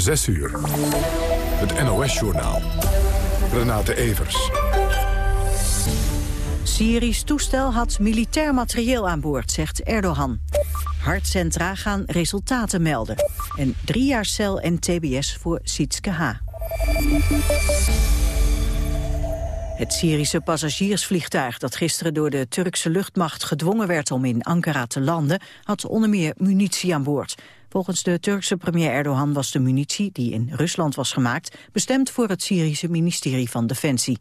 6 uur. Het NOS-journaal. Renate Evers. Syrisch toestel had militair materieel aan boord, zegt Erdogan. Hartcentra gaan resultaten melden. En drie jaar cel en tbs voor Sietske H. Het Syrische passagiersvliegtuig dat gisteren door de Turkse luchtmacht gedwongen werd om in Ankara te landen, had onder meer munitie aan boord. Volgens de Turkse premier Erdogan was de munitie, die in Rusland was gemaakt, bestemd voor het Syrische ministerie van Defensie.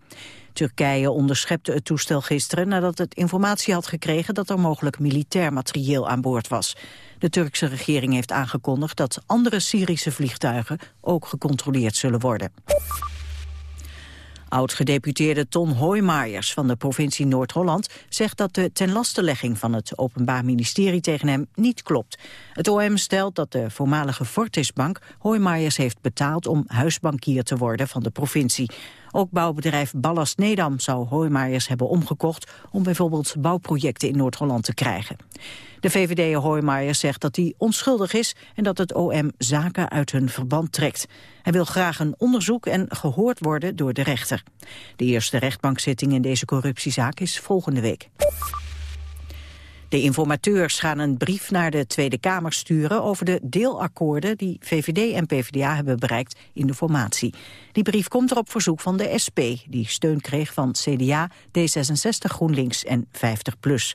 Turkije onderschepte het toestel gisteren nadat het informatie had gekregen dat er mogelijk militair materieel aan boord was. De Turkse regering heeft aangekondigd dat andere Syrische vliegtuigen ook gecontroleerd zullen worden. Oud-gedeputeerde Ton Hoijmaijers van de provincie Noord-Holland zegt dat de tenlastelegging van het Openbaar Ministerie tegen hem niet klopt. Het OM stelt dat de voormalige Fortisbank Hoijmaijers heeft betaald om huisbankier te worden van de provincie. Ook bouwbedrijf Ballast Nedam zou Hoijmaijers hebben omgekocht om bijvoorbeeld bouwprojecten in Noord-Holland te krijgen. De VVD Hoijmaijers zegt dat hij onschuldig is en dat het OM zaken uit hun verband trekt. Hij wil graag een onderzoek en gehoord worden door de rechter. De eerste rechtbankzitting in deze corruptiezaak is volgende week. De informateurs gaan een brief naar de Tweede Kamer sturen over de deelakkoorden die VVD en PvdA hebben bereikt in de formatie. Die brief komt er op verzoek van de SP, die steun kreeg van CDA, D66, GroenLinks en 50PLUS.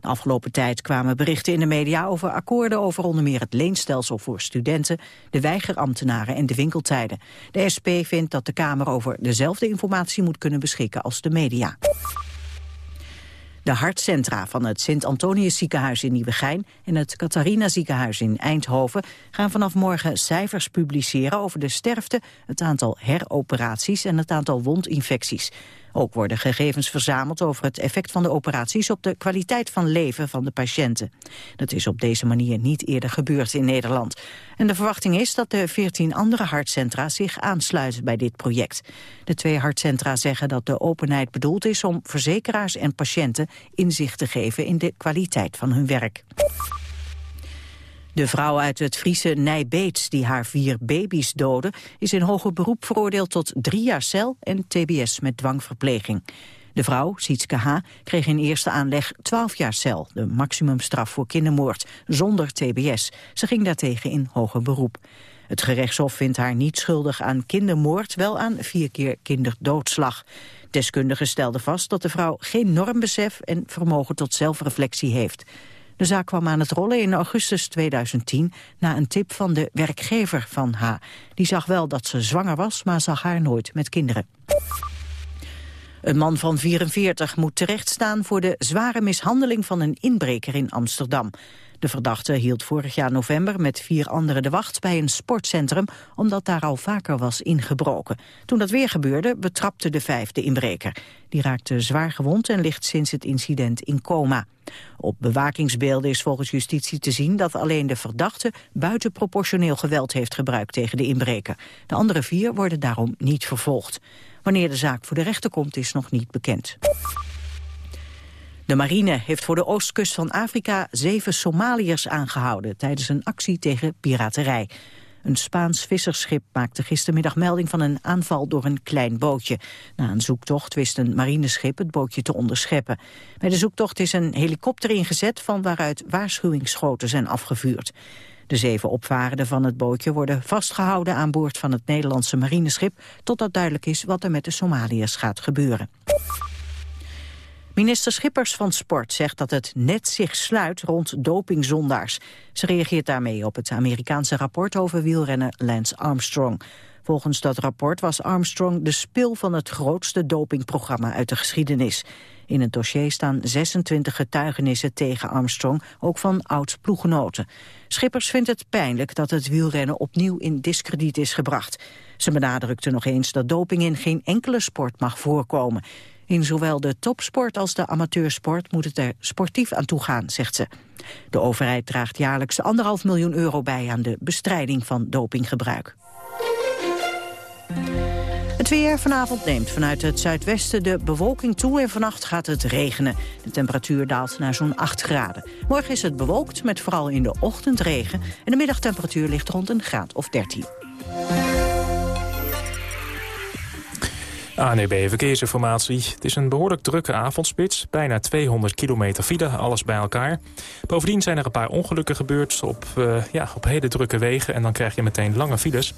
De afgelopen tijd kwamen berichten in de media over akkoorden over onder meer het leenstelsel voor studenten, de weigerambtenaren en de winkeltijden. De SP vindt dat de Kamer over dezelfde informatie moet kunnen beschikken als de media. De hartcentra van het Sint-Antonius ziekenhuis in Nieuwegein en het Catharina ziekenhuis in Eindhoven gaan vanaf morgen cijfers publiceren over de sterfte, het aantal heroperaties en het aantal wondinfecties. Ook worden gegevens verzameld over het effect van de operaties op de kwaliteit van leven van de patiënten. Dat is op deze manier niet eerder gebeurd in Nederland. En de verwachting is dat de 14 andere hartcentra zich aansluiten bij dit project. De twee hartcentra zeggen dat de openheid bedoeld is om verzekeraars en patiënten inzicht te geven in de kwaliteit van hun werk. De vrouw uit het Friese Nijbeets die haar vier baby's doodde... is in hoger beroep veroordeeld tot drie jaar cel en tbs met dwangverpleging. De vrouw, Sietske H., kreeg in eerste aanleg 12 jaar cel... de maximumstraf voor kindermoord, zonder tbs. Ze ging daartegen in hoger beroep. Het gerechtshof vindt haar niet schuldig aan kindermoord... wel aan vier keer kinderdoodslag. Deskundigen stelden vast dat de vrouw geen normbesef... en vermogen tot zelfreflectie heeft. De zaak kwam aan het rollen in augustus 2010 na een tip van de werkgever van H. Die zag wel dat ze zwanger was, maar zag haar nooit met kinderen. Een man van 44 moet terechtstaan voor de zware mishandeling van een inbreker in Amsterdam. De verdachte hield vorig jaar november met vier anderen de wacht bij een sportcentrum, omdat daar al vaker was ingebroken. Toen dat weer gebeurde, betrapte de vijfde inbreker. Die raakte zwaar gewond en ligt sinds het incident in coma. Op bewakingsbeelden is volgens justitie te zien dat alleen de verdachte buitenproportioneel geweld heeft gebruikt tegen de inbreker. De andere vier worden daarom niet vervolgd. Wanneer de zaak voor de rechter komt is nog niet bekend. De marine heeft voor de oostkust van Afrika zeven Somaliërs aangehouden tijdens een actie tegen piraterij. Een Spaans vissersschip maakte gistermiddag melding van een aanval door een klein bootje. Na een zoektocht wist een marineschip het bootje te onderscheppen. Bij de zoektocht is een helikopter ingezet van waaruit waarschuwingsschoten zijn afgevuurd. De zeven opvarenden van het bootje worden vastgehouden aan boord van het Nederlandse marineschip... totdat duidelijk is wat er met de Somaliërs gaat gebeuren. Minister Schippers van Sport zegt dat het net zich sluit rond dopingzondaars. Ze reageert daarmee op het Amerikaanse rapport over wielrenner Lance Armstrong. Volgens dat rapport was Armstrong de spil van het grootste dopingprogramma uit de geschiedenis. In het dossier staan 26 getuigenissen tegen Armstrong, ook van oud-ploeggenoten. Schippers vindt het pijnlijk dat het wielrennen opnieuw in discrediet is gebracht. Ze benadrukte nog eens dat doping in geen enkele sport mag voorkomen. In zowel de topsport als de amateursport moet het er sportief aan toe gaan, zegt ze. De overheid draagt jaarlijks anderhalf miljoen euro bij aan de bestrijding van dopinggebruik. Het weer vanavond neemt vanuit het zuidwesten de bewolking toe en vannacht gaat het regenen. De temperatuur daalt naar zo'n 8 graden. Morgen is het bewolkt met vooral in de ochtend regen en de middagtemperatuur ligt rond een graad of 13. ANEB Verkeersinformatie. Het is een behoorlijk drukke avondspits. Bijna 200 kilometer file, alles bij elkaar. Bovendien zijn er een paar ongelukken gebeurd op, uh, ja, op hele drukke wegen. En dan krijg je meteen lange files.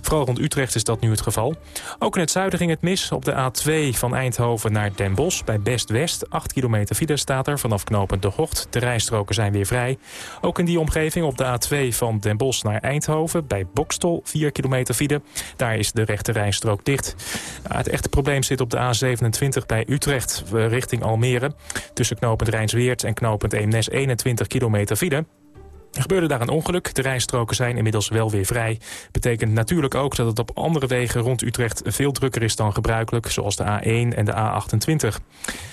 Vooral rond Utrecht is dat nu het geval. Ook in het zuiden ging het mis. Op de A2 van Eindhoven naar Den Bosch bij Best West. 8 kilometer file staat er vanaf knooppunt De Hocht. De rijstroken zijn weer vrij. Ook in die omgeving op de A2 van Den Bosch naar Eindhoven bij Bokstol. 4 kilometer file. Daar is de rechte rijstrook dicht. het echte probleem zit op de A27 bij Utrecht richting Almere. Tussen knooppunt Rijnsweert en knooppunt Eemnes 21 kilometer file. Er gebeurde daar een ongeluk. De rijstroken zijn inmiddels wel weer vrij. Betekent natuurlijk ook dat het op andere wegen rond Utrecht veel drukker is dan gebruikelijk, zoals de A1 en de A28.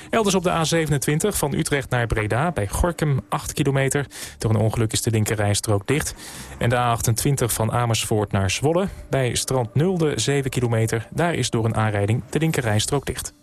Elders op de A27 van Utrecht naar Breda bij Gorkum 8 kilometer. Door een ongeluk is de linker rijstrook dicht. En de A28 van Amersfoort naar Zwolle bij Strand Nulde 7 kilometer. Daar is door een aanrijding de linker rijstrook dicht.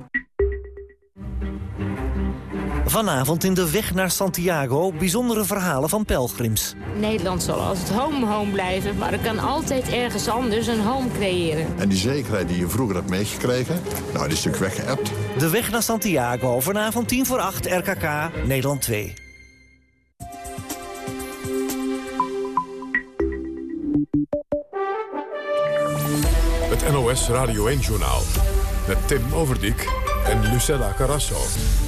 Vanavond in de weg naar Santiago bijzondere verhalen van pelgrims. Nederland zal als het home home blijven, maar er kan altijd ergens anders een home creëren. En die zekerheid die je vroeger hebt meegekregen, nou die is natuurlijk weggeëpt. De weg naar Santiago, vanavond 10 voor 8, RKK, Nederland 2. Het NOS Radio 1-journaal met Tim Overdijk en Lucella Carrasso.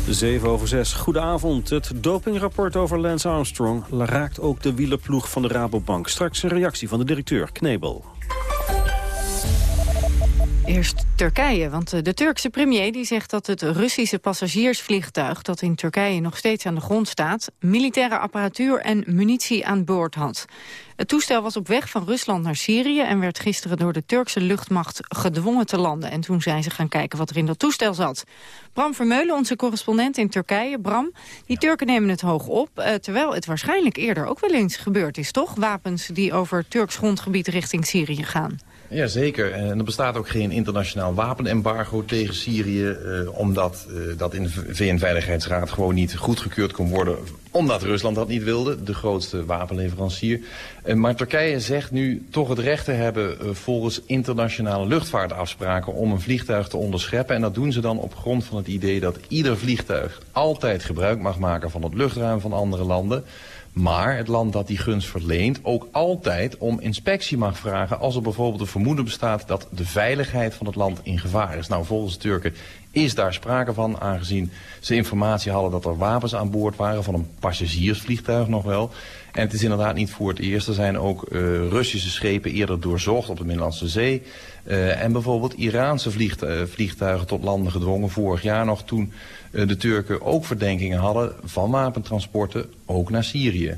7 over 6. Goedenavond. Het dopingrapport over Lance Armstrong raakt ook de wielerploeg van de Rabobank. Straks een reactie van de directeur Knebel. Eerst Turkije, want eh, de Turkse premier die zegt dat het Russische passagiersvliegtuig... dat in Turkije nog steeds aan de grond staat... militaire apparatuur en munitie aan boord had. Het toestel was op weg van Rusland naar Syrië... en werd gisteren door de Turkse luchtmacht gedwongen te landen. En toen zijn ze gaan kijken wat er in dat toestel zat. Bram Vermeulen, onze correspondent in Turkije. Bram, die Turken nemen het hoog op... Eh, terwijl het waarschijnlijk eerder ook wel eens gebeurd is, toch? Wapens die over Turks grondgebied richting Syrië gaan. Ja, zeker. En er bestaat ook geen internationaal wapenembargo tegen Syrië... Eh, omdat uh, dat in de VN-veiligheidsraad gewoon niet goedgekeurd kon worden... omdat Rusland dat niet wilde, de grootste wapenleverancier. Uh, maar Turkije zegt nu toch het recht te hebben... Volgens internationale luchtvaartafspraken om een vliegtuig te onderscheppen. En dat doen ze dan op grond van het idee dat ieder vliegtuig... altijd gebruik mag maken van het luchtruim van andere landen... Maar het land dat die gunst verleent ook altijd om inspectie mag vragen... als er bijvoorbeeld een vermoeden bestaat dat de veiligheid van het land in gevaar is. Nou, volgens de Turken is daar sprake van, aangezien ze informatie hadden dat er wapens aan boord waren... van een passagiersvliegtuig nog wel. En het is inderdaad niet voor het eerst. Er zijn ook uh, Russische schepen eerder doorzocht op de Middellandse Zee... Uh, en bijvoorbeeld Iraanse vliegtuigen tot landen gedwongen vorig jaar nog toen de Turken ook verdenkingen hadden van wapentransporten ook naar Syrië.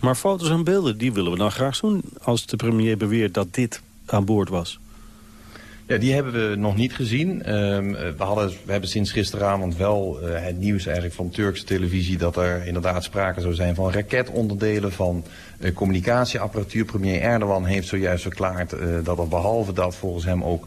Maar foto's en beelden, die willen we dan graag zien als de premier beweert dat dit aan boord was. Ja, die hebben we nog niet gezien. Uh, we, hadden, we hebben sinds gisteravond wel uh, het nieuws eigenlijk van Turkse televisie... dat er inderdaad sprake zou zijn van raketonderdelen, van uh, communicatieapparatuur. Premier Erdogan heeft zojuist verklaard uh, dat er behalve dat volgens hem ook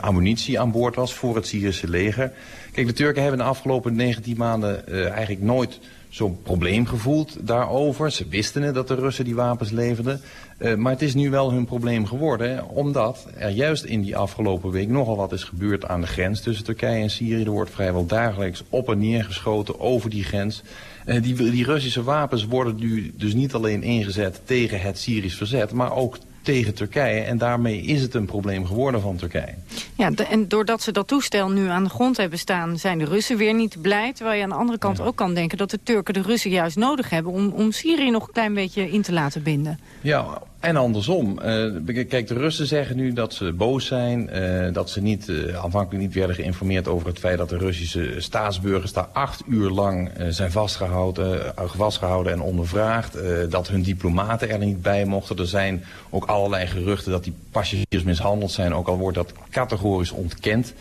ammunitie aan boord was... voor het Syrische leger. Kijk, de Turken hebben de afgelopen 19 maanden eigenlijk nooit zo'n probleem gevoeld daarover. Ze wisten het dat de Russen die wapens leverden. Uh, maar het is nu wel hun probleem geworden, omdat er juist in die afgelopen week nogal wat is gebeurd aan de grens tussen Turkije en Syrië. Er wordt vrijwel dagelijks op en neer geschoten over die grens. Die, die Russische wapens worden nu dus niet alleen ingezet tegen het Syrisch verzet, maar ook tegen Turkije. En daarmee is het een probleem geworden van Turkije. Ja, en doordat ze dat toestel nu aan de grond hebben staan... zijn de Russen weer niet blij. Terwijl je aan de andere kant ook kan denken... dat de Turken de Russen juist nodig hebben... om, om Syrië nog een klein beetje in te laten binden. Ja, En andersom. Uh, kijk, de Russen zeggen nu dat ze boos zijn. Uh, dat ze niet, uh, aanvankelijk niet werden geïnformeerd over het feit dat de Russische staatsburgers daar acht uur lang zijn vastgehouden, vastgehouden en ondervraagd. dat hun diplomaten er niet bij mochten. Er zijn ook allerlei geruchten dat die passagiers mishandeld zijn. Ook al wordt dat categorisch ontkend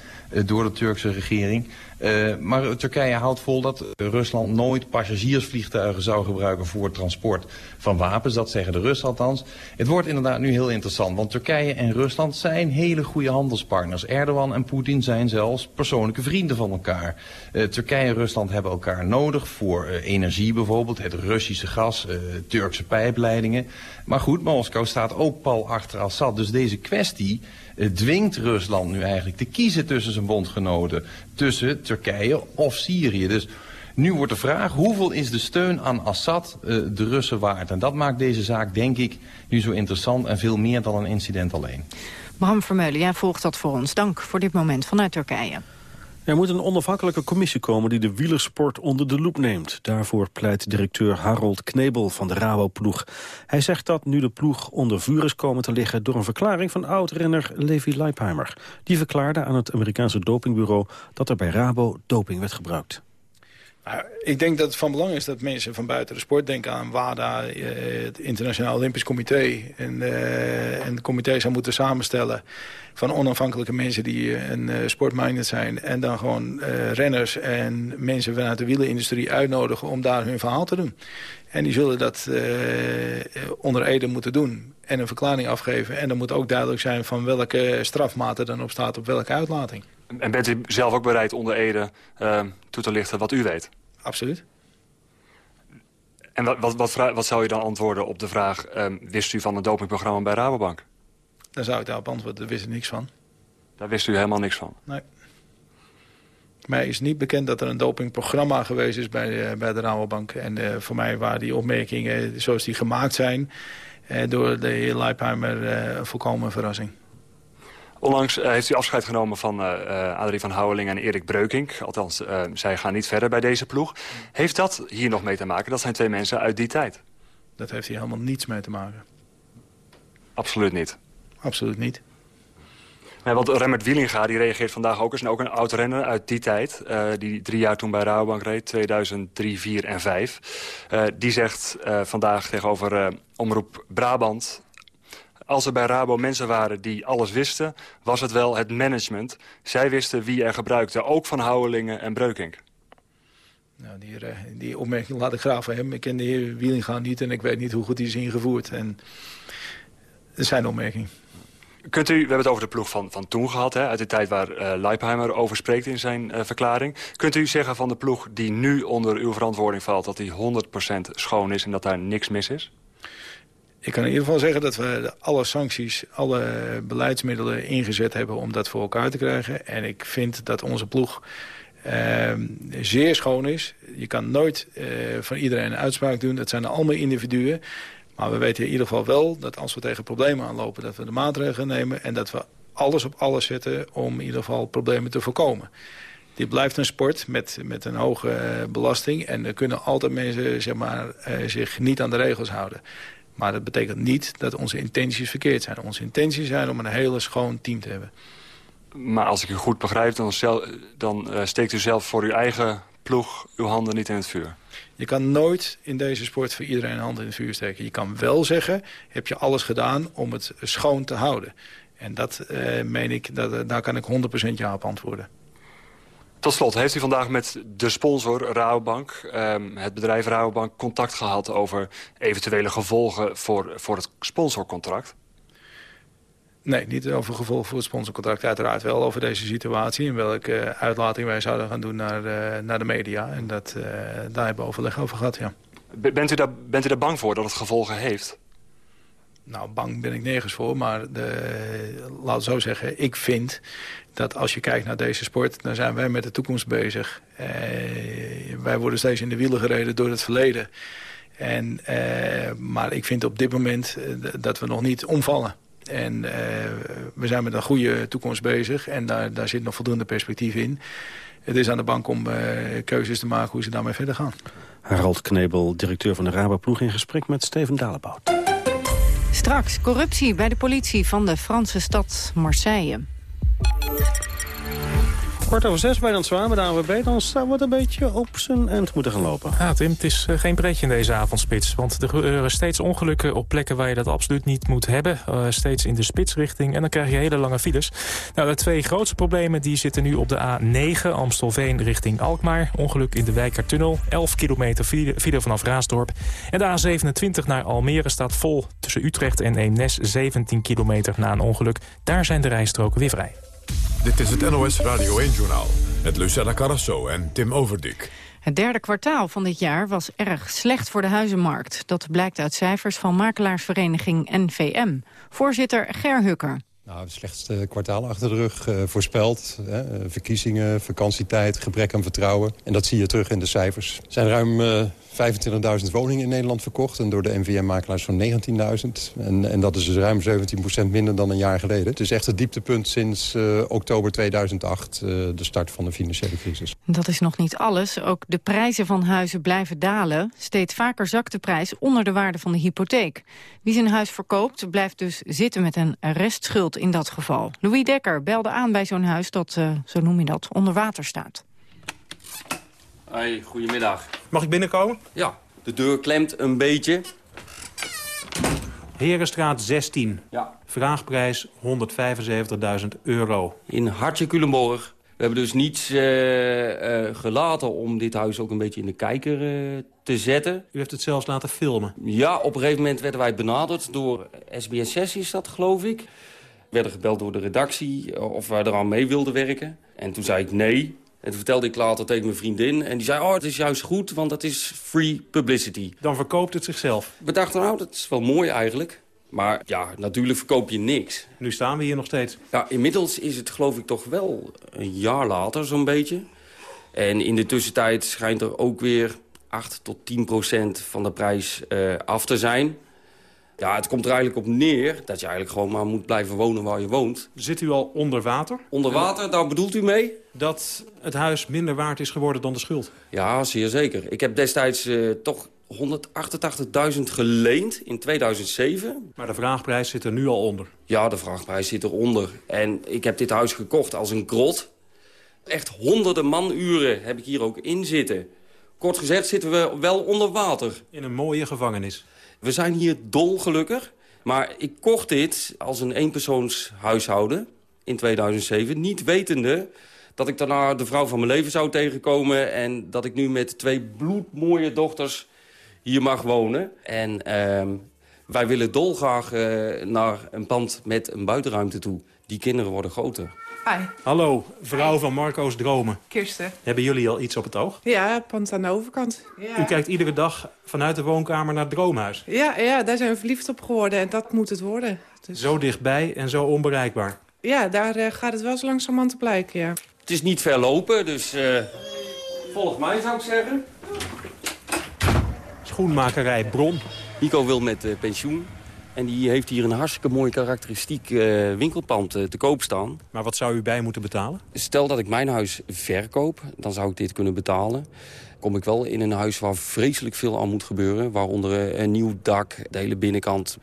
door de Turkse regering. Uh, maar Turkije houdt vol dat Rusland nooit passagiersvliegtuigen zou gebruiken voor transport van wapens. Dat zeggen de Russen althans. Het wordt inderdaad nu heel interessant, want Turkije en Rusland zijn hele goede handelspartners. Erdogan en Poetin zijn zelfs persoonlijke vrienden van elkaar. Uh, Turkije en Rusland hebben elkaar nodig voor energie bijvoorbeeld, het Russische gas, Turkse pijpleidingen. Maar goed, Moskou staat ook pal achter Assad, dus deze kwestie dwingt Rusland nu eigenlijk te kiezen tussen zijn bondgenoten. Tussen Turkije of Syrië. Dus nu wordt de vraag, hoeveel is de steun aan Assad uh, de Russen waard? En dat maakt deze zaak, denk ik, nu zo interessant en veel meer dan een incident alleen. Bram Vermeulen, jij volgt dat voor ons. Dank voor dit moment vanuit Turkije. Er moet een onafhankelijke commissie komen die de wielersport onder de loep neemt. Daarvoor pleit directeur Harold Knebel van de Rabo-ploeg. Hij zegt dat nu de ploeg onder vuur is komen te liggen... door een verklaring van oud-renner Levi Leipheimer. Die verklaarde aan het Amerikaanse dopingbureau dat er bij Rabo doping werd gebruikt. Ik denk dat het van belang is dat mensen van buiten de sport denken aan WADA, eh, het Internationaal Olympisch Comité. En, uh, en de comité zou moeten samenstellen van onafhankelijke mensen die uh, een uh, sportminded zijn. En dan gewoon renners en mensen vanuit de wielenindustrie uitnodigen om daar hun verhaal te doen. En die zullen dat onder Ede moeten doen en een verklaring afgeven. En dan moet ook duidelijk zijn van welke strafmaat er dan op staat op welke uitlating. En bent u zelf ook bereid onder Ede toe te lichten wat u weet? Absoluut. En wat, wat, wat, wat, zou je dan antwoorden op de vraag... Um, wist u van het dopingprogramma bij Rabobank? Daar zou ik daarop antwoorden, daar wist ik niks van. Daar wist u helemaal niks van? Nee. Mij is niet bekend dat er een dopingprogramma geweest is bij, uh, bij de Rabobank. En uh, voor mij waren die opmerkingen zoals die gemaakt zijn... Door de heer Leipheimer een volkomen verrassing. Onlangs uh, heeft u afscheid genomen van uh, Adrie van Houweling en Erik Breukink. Althans, uh, zij gaan niet verder bij deze ploeg. Heeft dat hier nog mee te maken? Dat zijn twee mensen uit die tijd. Dat heeft hier helemaal niets mee te maken. Absoluut niet? Absoluut niet. Nee, want Remmert Wielinga die reageert vandaag ook eens. En ook een oud-renner uit die tijd. Uh, die drie jaar toen bij Rabobank reed. 2003, 4 en 5. Uh, die zegt vandaag tegenover Omroep Brabant... Als er bij Rabo mensen waren die alles wisten, was het wel het management. Zij wisten wie er gebruikte, ook van Houwelingen en Breukink. Nou, die, die opmerking laat ik graag van hem. Ik ken de heer Wielinga niet en ik weet niet hoe goed hij is ingevoerd. En dat is zijn opmerking. Kunt u, we hebben het over de ploeg van, van toen gehad, hè, uit de tijd waar uh, Leipheimer over spreekt in zijn uh, verklaring. Kunt u zeggen van de ploeg die nu onder uw verantwoording valt dat die 100% schoon is en dat daar niks mis is? Ik kan in ieder geval zeggen dat we alle sancties, alle beleidsmiddelen ingezet hebben om dat voor elkaar te krijgen. En ik vind dat onze ploeg uh, zeer schoon is. Je kan nooit uh, van iedereen een uitspraak doen. Dat zijn allemaal individuen. Maar we weten in ieder geval wel dat als we tegen problemen aanlopen... dat we de maatregelen nemen en dat we alles op alles zetten... om in ieder geval problemen te voorkomen. Dit blijft een sport met, met een hoge uh, belasting. En er kunnen altijd mensen zeg maar, uh, zich niet aan de regels houden. Maar dat betekent niet dat onze intenties verkeerd zijn. Onze intenties zijn om een hele schoon team te hebben. Maar als ik u goed begrijp, dan, dan uh, steekt u zelf voor uw eigen ploeg uw handen niet in het vuur. Je kan nooit in deze sport voor iedereen een hand in het vuur steken. Je kan wel zeggen, heb je alles gedaan om het schoon te houden. En dat uh, meen ik, dat, daar kan ik 100% ja op antwoorden. Tot slot, heeft u vandaag met de sponsor Rabobank, um, het bedrijf Rabobank, contact gehad over eventuele gevolgen voor, voor het sponsorcontract? Nee, niet over gevolgen voor het sponsorcontract. Uiteraard wel over deze situatie en welke uh, uitlating wij zouden gaan doen naar, uh, naar de media. En dat, uh, daar hebben we overleg over gehad, ja. Bent u, daar, bent u daar bang voor dat het gevolgen heeft? Nou, bang ben ik nergens voor, maar de, laat zo zeggen, ik vind dat als je kijkt naar deze sport, dan zijn wij met de toekomst bezig. Eh, wij worden steeds in de wielen gereden door het verleden. En, eh, maar ik vind op dit moment eh, dat we nog niet omvallen. En uh, we zijn met een goede toekomst bezig en daar, daar zit nog voldoende perspectief in. Het is aan de bank om uh, keuzes te maken hoe ze daarmee verder gaan. Harald Knebel, directeur van de Rabo-ploeg... in gesprek met Steven Dalebout. Straks corruptie bij de politie van de Franse stad Marseille. Kwart over zes bij dan zwaar met de ANWB. Dan staan we een beetje op zijn eind moeten gaan lopen. Ja, Tim, het is eh, geen pretje in deze avondspits. Want er gebeuren steeds ongelukken op plekken waar je dat absoluut niet moet hebben. Uh, steeds in de spitsrichting. En dan krijg je hele lange files. Nou, de twee grootste problemen die zitten nu op de A9 Amstelveen richting Alkmaar. Ongeluk in de Wijkertunnel. 11 kilometer file vanaf Raasdorp. En de A27 naar Almere staat vol tussen Utrecht en Eemnes. 17 kilometer na een ongeluk. Daar zijn de rijstroken weer vrij. Dit is het NOS Radio 1-journaal met Lucella Carrasso en Tim Overdik. Het derde kwartaal van dit jaar was erg slecht voor de huizenmarkt. Dat blijkt uit cijfers van makelaarsvereniging NVM. Voorzitter Ger Hukker. Nou, het slechtste kwartaal achter de rug uh, voorspeld. Hè, verkiezingen, vakantietijd, gebrek aan vertrouwen. En dat zie je terug in de cijfers. Er zijn ruim uh, 25.000 woningen in Nederland verkocht. En door de NVM-makelaars van 19.000. En, en dat is dus ruim 17% minder dan een jaar geleden. Het is echt het dieptepunt sinds uh, oktober 2008, uh, de start van de financiële crisis. Dat is nog niet alles. Ook de prijzen van huizen blijven dalen. Steeds vaker zakt de prijs onder de waarde van de hypotheek. Wie zijn huis verkoopt, blijft dus zitten met een restschuld in dat geval. Louis Dekker belde aan bij zo'n huis dat, uh, zo noem je dat, onder water staat. Hoi, goedemiddag. Mag ik binnenkomen? Ja, de deur klemt een beetje. Herenstraat 16. Ja. Vraagprijs 175.000 euro. In Hartje Culemborg. We hebben dus niets uh, uh, gelaten om dit huis ook een beetje in de kijker uh, te zetten. U heeft het zelfs laten filmen? Ja, op een gegeven moment werden wij benaderd door SBS 6 is dat, geloof ik. We werden gebeld door de redactie of wij eraan mee wilden werken. En toen zei ik nee. En toen vertelde ik later tegen mijn vriendin. En die zei, oh, het is juist goed, want dat is free publicity. Dan verkoopt het zichzelf? We dachten, nou, dat is wel mooi eigenlijk. Maar ja, natuurlijk verkoop je niks. Nu staan we hier nog steeds. Ja, inmiddels is het geloof ik toch wel een jaar later zo'n beetje. En in de tussentijd schijnt er ook weer 8 tot 10 procent van de prijs uh, af te zijn. Ja, het komt er eigenlijk op neer dat je eigenlijk gewoon maar moet blijven wonen waar je woont. Zit u al onder water? Onder water, daar bedoelt u mee? Dat het huis minder waard is geworden dan de schuld? Ja, zeer zeker. Ik heb destijds uh, toch 188.000 geleend in 2007. Maar de vraagprijs zit er nu al onder? Ja, de vraagprijs zit eronder. En ik heb dit huis gekocht als een krot. Echt honderden manuren heb ik hier ook in zitten. Kort gezegd zitten we wel onder water. In een mooie gevangenis. We zijn hier dolgelukkig. Maar ik kocht dit als een eenpersoonshuishouden in 2007. Niet wetende dat ik daarna de vrouw van mijn leven zou tegenkomen... en dat ik nu met twee bloedmooie dochters hier mag wonen. En uh, wij willen dolgraag uh, naar een pand met een buitenruimte toe. Die kinderen worden groter. Hi. Hallo, vrouw Hi. van Marco's Dromen. Kirsten. Hebben jullie al iets op het oog? Ja, pand aan de overkant. Ja. U kijkt iedere dag vanuit de woonkamer naar het Droomhuis. Ja, ja, daar zijn we verliefd op geworden en dat moet het worden. Dus... Zo dichtbij en zo onbereikbaar. Ja, daar uh, gaat het wel zo langzamerhand te blijken, ja. Het is niet ver lopen, dus uh, volg mij zou ik zeggen. Schoenmakerij Bron. Nico wil met uh, pensioen. En die heeft hier een hartstikke mooi karakteristiek uh, winkelpand uh, te koop staan. Maar wat zou u bij moeten betalen? Stel dat ik mijn huis verkoop, dan zou ik dit kunnen betalen. Kom ik wel in een huis waar vreselijk veel aan moet gebeuren. Waaronder een nieuw dak, de hele binnenkant.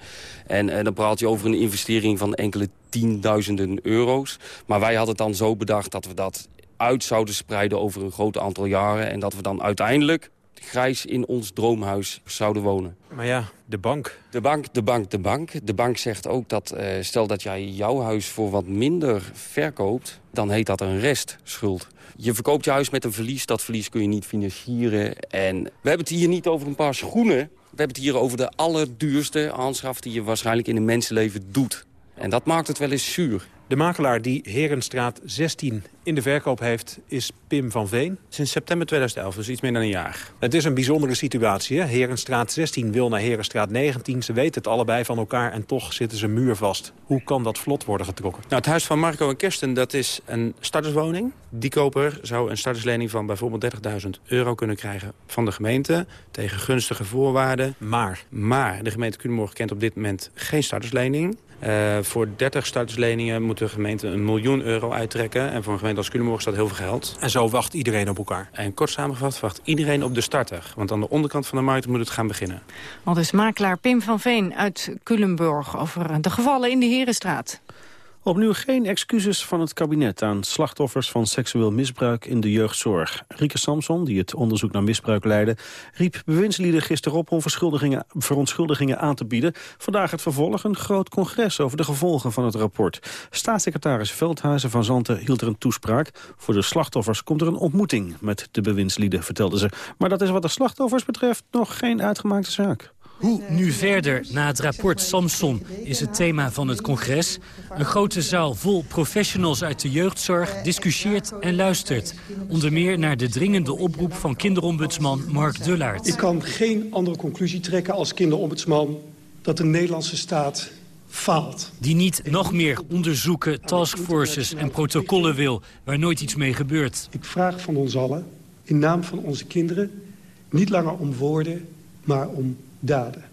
En, en dan praat je over een investering van enkele tienduizenden euro's. Maar wij hadden het dan zo bedacht dat we dat uit zouden spreiden over een groot aantal jaren. En dat we dan uiteindelijk grijs in ons droomhuis zouden wonen. Maar ja, de bank. De bank, de bank, de bank. De bank zegt ook dat, uh, stel dat jij jouw huis voor wat minder verkoopt... dan heet dat een restschuld. Je verkoopt je huis met een verlies, dat verlies kun je niet financieren. En we hebben het hier niet over een paar schoenen. We hebben het hier over de allerduurste aanschaf die je waarschijnlijk in een mensenleven doet. En dat maakt het wel eens zuur. De makelaar die Herenstraat 16 in de verkoop heeft, is Pim van Veen. Sinds september 2011, dus iets meer dan een jaar. Het is een bijzondere situatie. Hè? Herenstraat 16 wil naar Herenstraat 19. Ze weten het allebei van elkaar en toch zitten ze muurvast. Hoe kan dat vlot worden getrokken? Nou, het huis van Marco en Kirsten dat is een starterswoning. Die koper zou een starterslening van bijvoorbeeld 30.000 euro kunnen krijgen van de gemeente. Tegen gunstige voorwaarden. Maar? Maar de gemeente Culemborg kent op dit moment geen starterslening. Uh, voor 30 startersleningen moet de gemeente een miljoen euro uittrekken. En voor een gemeente als Culemborg is dat heel veel geld. En zo wacht iedereen op elkaar? En kort samengevat wacht iedereen op de starter. Want aan de onderkant van de markt moet het gaan beginnen. Al dus makelaar Pim van Veen uit Culemborg over de gevallen in de Herenstraat. Opnieuw geen excuses van het kabinet aan slachtoffers van seksueel misbruik in de jeugdzorg. Rieke Samson, die het onderzoek naar misbruik leidde, riep bewindslieden gisteren op om verontschuldigingen aan te bieden. Vandaag het vervolg, een groot congres over de gevolgen van het rapport. Staatssecretaris Veldhuizen van Zanten hield er een toespraak. Voor de slachtoffers komt er een ontmoeting met de bewindslieden, vertelde ze. Maar dat is wat de slachtoffers betreft nog geen uitgemaakte zaak. Hoe nu verder na het rapport Samson is het thema van het congres. Een grote zaal vol professionals uit de jeugdzorg discussieert en luistert. Onder meer naar de dringende oproep van kinderombudsman Mark Dullaert. Ik kan geen andere conclusie trekken als kinderombudsman dat de Nederlandse staat faalt. Die niet nog meer onderzoeken, taskforces en protocollen wil... waar nooit iets mee gebeurt. Ik vraag van ons allen, in naam van onze kinderen... niet langer om woorden, maar om daden.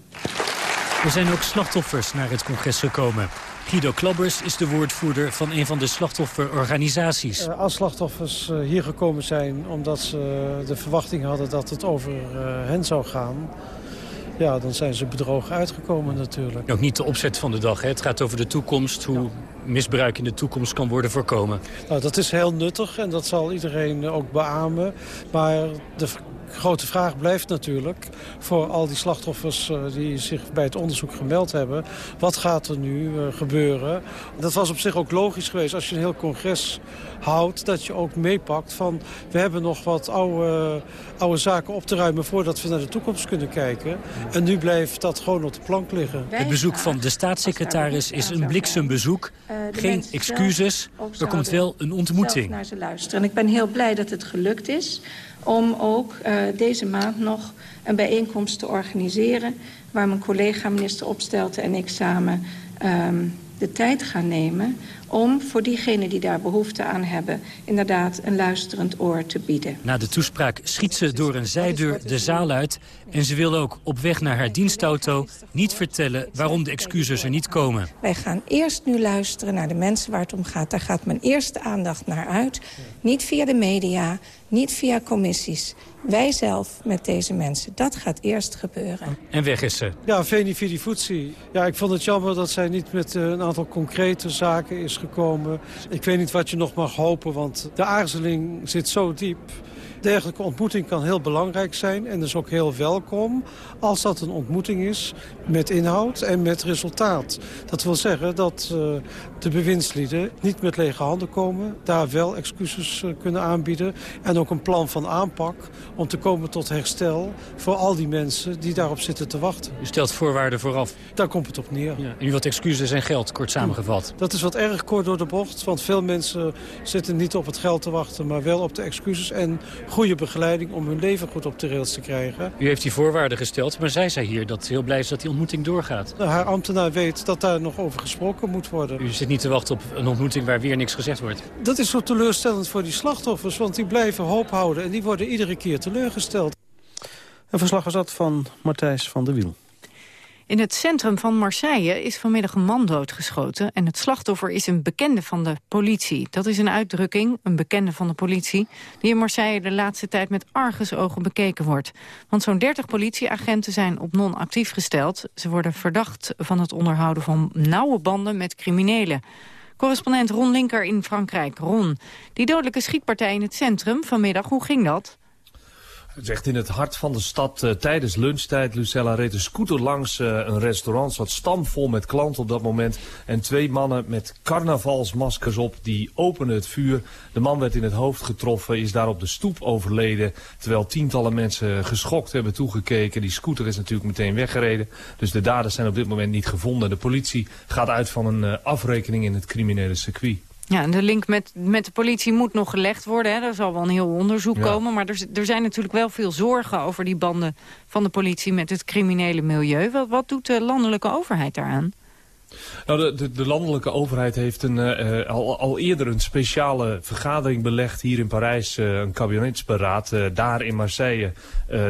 Er zijn ook slachtoffers naar het congres gekomen. Guido Klabbers is de woordvoerder van een van de slachtofferorganisaties. Uh, als slachtoffers uh, hier gekomen zijn omdat ze de verwachting hadden dat het over hen zou gaan... ja, dan zijn ze bedrogen uitgekomen natuurlijk. Ook niet de opzet van de dag. Hè? Het gaat over de toekomst, hoe misbruik in de toekomst kan worden voorkomen. Nou, dat is heel nuttig en dat zal iedereen ook beamen. Maar de grote vraag blijft natuurlijk voor al die slachtoffers uh, die zich bij het onderzoek gemeld hebben. Wat gaat er nu uh, gebeuren? Dat was op zich ook logisch geweest als je een heel congres houdt. Dat je ook meepakt van we hebben nog wat oude, oude zaken op te ruimen voordat we naar de toekomst kunnen kijken. En nu blijft dat gewoon op de plank liggen. Het bezoek van de staatssecretaris is een bliksembezoek. Geen excuses. Er komt wel een ontmoeting. Naar ze luisteren. En ik ben heel blij dat het gelukt is om ook uh, deze maand nog een bijeenkomst te organiseren... waar mijn collega minister Opstelten en ik samen um, de tijd gaan nemen... om voor diegenen die daar behoefte aan hebben... inderdaad een luisterend oor te bieden. Na de toespraak schiet ze door een zijdeur de zaal uit... en ze wil ook op weg naar haar dienstauto niet vertellen... waarom de excuses er niet komen. Wij gaan eerst nu luisteren naar de mensen waar het om gaat. Daar gaat mijn eerste aandacht naar uit. Niet via de media, niet via commissies. Wij zelf met deze mensen. Dat gaat eerst gebeuren. En weg is ze. Ja, Veni Vidi. Ja, ik vond het jammer dat zij niet met uh, een aantal concrete zaken is gekomen. Ik weet niet wat je nog mag hopen, want de aarzeling zit zo diep. Dergelijke ontmoeting kan heel belangrijk zijn en is ook heel welkom als dat een ontmoeting is met inhoud en met resultaat. Dat wil zeggen dat uh, de bewindslieden niet met lege handen komen, daar wel excuses uh, kunnen aanbieden en ook een plan van aanpak om te komen tot herstel voor al die mensen die daarop zitten te wachten. U stelt voorwaarden vooraf? Daar komt het op neer. Ja. En u wat excuses en geld, kort samengevat? Dat is wat erg kort door de bocht, want veel mensen zitten niet op het geld te wachten, maar wel op de excuses en goede begeleiding om hun leven goed op de rails te krijgen. U heeft die voorwaarden gesteld, maar zij zei hier dat ze heel blij is dat die ontmoeting doorgaat. Nou, haar ambtenaar weet dat daar nog over gesproken moet worden. U zit niet te wachten op een ontmoeting waar weer niks gezegd wordt? Dat is zo teleurstellend voor die slachtoffers, want die blijven hoop houden en die worden iedere keer teleurgesteld. Een verslag was dat van Martijs van der Wiel. In het centrum van Marseille is vanmiddag een man doodgeschoten... en het slachtoffer is een bekende van de politie. Dat is een uitdrukking, een bekende van de politie... die in Marseille de laatste tijd met argusogen bekeken wordt. Want zo'n 30 politieagenten zijn op non-actief gesteld. Ze worden verdacht van het onderhouden van nauwe banden met criminelen. Correspondent Ron Linker in Frankrijk. Ron, die dodelijke schietpartij in het centrum vanmiddag, hoe ging dat? Het in het hart van de stad. Uh, tijdens lunchtijd, Lucella reed een scooter langs uh, een restaurant. Zat stamvol met klanten op dat moment. En twee mannen met carnavalsmaskers op, die openen het vuur. De man werd in het hoofd getroffen, is daar op de stoep overleden. Terwijl tientallen mensen geschokt hebben toegekeken. Die scooter is natuurlijk meteen weggereden. Dus de daders zijn op dit moment niet gevonden. De politie gaat uit van een uh, afrekening in het criminele circuit. Ja, en de link met, met de politie moet nog gelegd worden. Hè. Er zal wel een heel onderzoek ja. komen. Maar er, er zijn natuurlijk wel veel zorgen over die banden van de politie met het criminele milieu. Wat, wat doet de landelijke overheid daaraan? Nou, de, de, de, landelijke overheid heeft een, uh, al, al, eerder een speciale vergadering belegd hier in Parijs. Uh, een kabinetsberaad. daar in Marseille,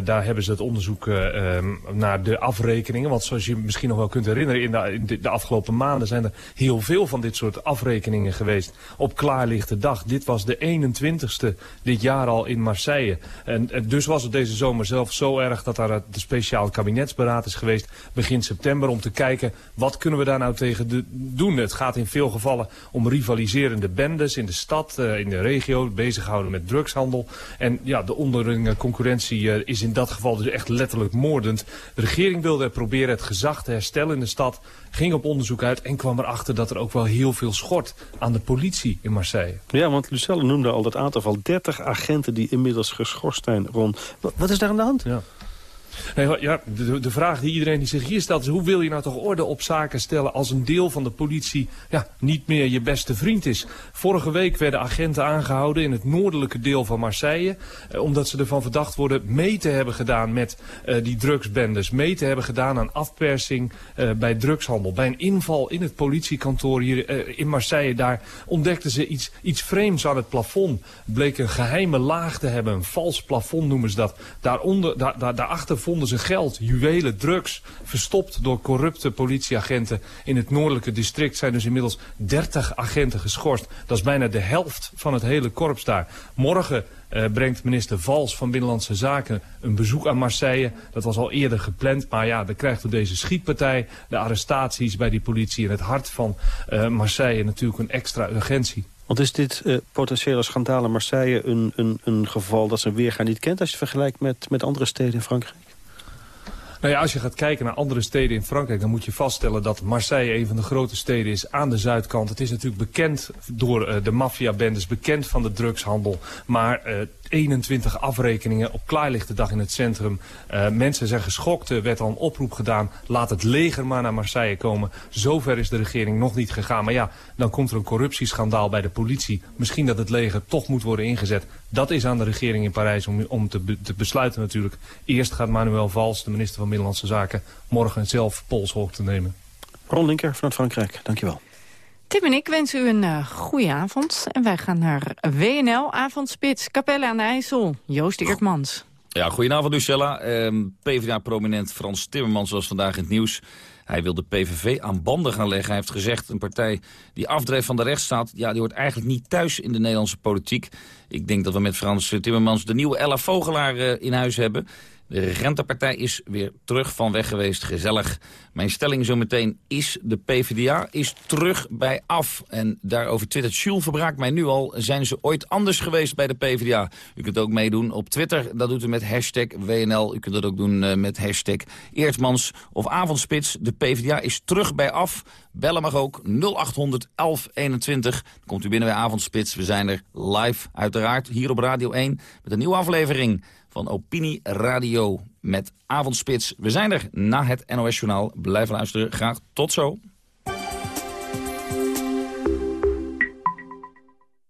daar hebben ze het onderzoek ehm, naar de afrekeningen. Want zoals je misschien nog wel kunt herinneren, in, de, de, de, afgelopen maanden zijn er heel veel van dit soort afrekeningen geweest. Op klaarlichte dag. Dit was de 21ste dit jaar al in Marseille. En, en dus was het deze zomer zelf zo erg dat daar een speciaal kabinetsberaad is geweest. Begin september om te kijken, wat kunnen we daar nou tegen de, doen. Het gaat in veel gevallen om rivaliserende bendes in de stad, uh, in de regio, bezighouden met drugshandel. En ja, de onderlinge concurrentie uh, is in dat geval dus echt letterlijk moordend. De regering wilde proberen het gezag te herstellen in de stad, ging op onderzoek uit en kwam erachter dat er ook wel heel veel schort aan de politie in Marseille. Ja, want Lucelle noemde al dat aantal van 30 agenten die inmiddels geschorst zijn, Ron. Wat is daar aan de hand? Ja. Ja, de, de, vraag die iedereen die zich hier stelt is... hoe wil je nou toch orde op zaken stellen als een deel van de politie ja, niet meer je beste vriend is? Vorige week werden agenten aangehouden in het noordelijke deel van Marseille... Eh, omdat ze ervan verdacht worden mee te hebben gedaan met eh, die drugsbendes. Mee te hebben gedaan aan afpersing eh, bij drugshandel. Bij een inval in het politiekantoor hier eh, in Marseille... daar ontdekten ze iets, iets vreemds aan het plafond. Bleek een geheime laag te hebben, een vals plafond noemen ze dat. Daaronder, daar, daar, daarachter vonden ze geld, juwelen, drugs... verstopt door corrupte politieagenten. In het noordelijke district zijn dus inmiddels 30 agenten geschorst. Dat is bijna de helft van het hele korps daar. Morgen uh, brengt minister Vals van Binnenlandse Zaken een bezoek aan Marseille. Dat was al eerder gepland, maar ja, dan krijgt door deze schietpartij... de arrestaties bij die politie in het hart van uh, Marseille natuurlijk een extra urgentie. Want is dit uh, potentiële schandaal in Marseille een, een, een geval dat zijn weergaan niet kent... als je het vergelijkt met, met andere steden in Frankrijk? Nou ja, als je gaat kijken naar andere steden in Frankrijk... dan moet je vaststellen dat Marseille een van de grote steden is aan de zuidkant. Het is natuurlijk bekend door uh, de maffiabendes, bekend van de drugshandel. Maar uh, 21 afrekeningen op klaarlichte dag in het centrum. Uh, mensen zijn geschokt, er werd al een oproep gedaan. Laat het leger maar naar Marseille komen. Zover is de regering nog niet gegaan. Maar ja, dan komt er een corruptieschandaal bij de politie. Misschien dat het leger toch moet worden ingezet. Dat is aan de regering in Parijs om, om te, te besluiten natuurlijk. Eerst gaat Manuel Valls, de minister van Binnenlandse Zaken... morgen zelf polshoog te nemen. Ron Linker vanuit Frankrijk, dankjewel. Tim en ik wensen u een uh, goede avond. En wij gaan naar WNL, Avondspits, Capelle aan de IJssel. Joost Eertmans. Ja, goedenavond Lucella. Ehm, PvdA-prominent Frans Timmermans was vandaag in het nieuws. Hij wil de PVV aan banden gaan leggen. Hij heeft gezegd, een partij die afdreef van de rechtsstaat... ja, die hoort eigenlijk niet thuis in de Nederlandse politiek. Ik denk dat we met Frans Timmermans de nieuwe Ella Vogelaar uh, in huis hebben. De regentenpartij is weer terug van weg geweest. Gezellig. Mijn stelling zometeen is de PvdA is terug bij af. En daarover twittert Jules Verbraak mij nu al. Zijn ze ooit anders geweest bij de PvdA? U kunt ook meedoen op Twitter. Dat doet u met hashtag WNL. U kunt dat ook doen uh, met hashtag Eertmans of Avondspits. De PvdA is terug bij af. Bellen mag ook 0800 1121. Dan komt u binnen bij Avondspits. We zijn er live uiteraard hier op Radio 1 met een nieuwe aflevering van Opinie Radio met Avondspits. We zijn er na het NOS Journaal. Blijf luisteren. Graag tot zo.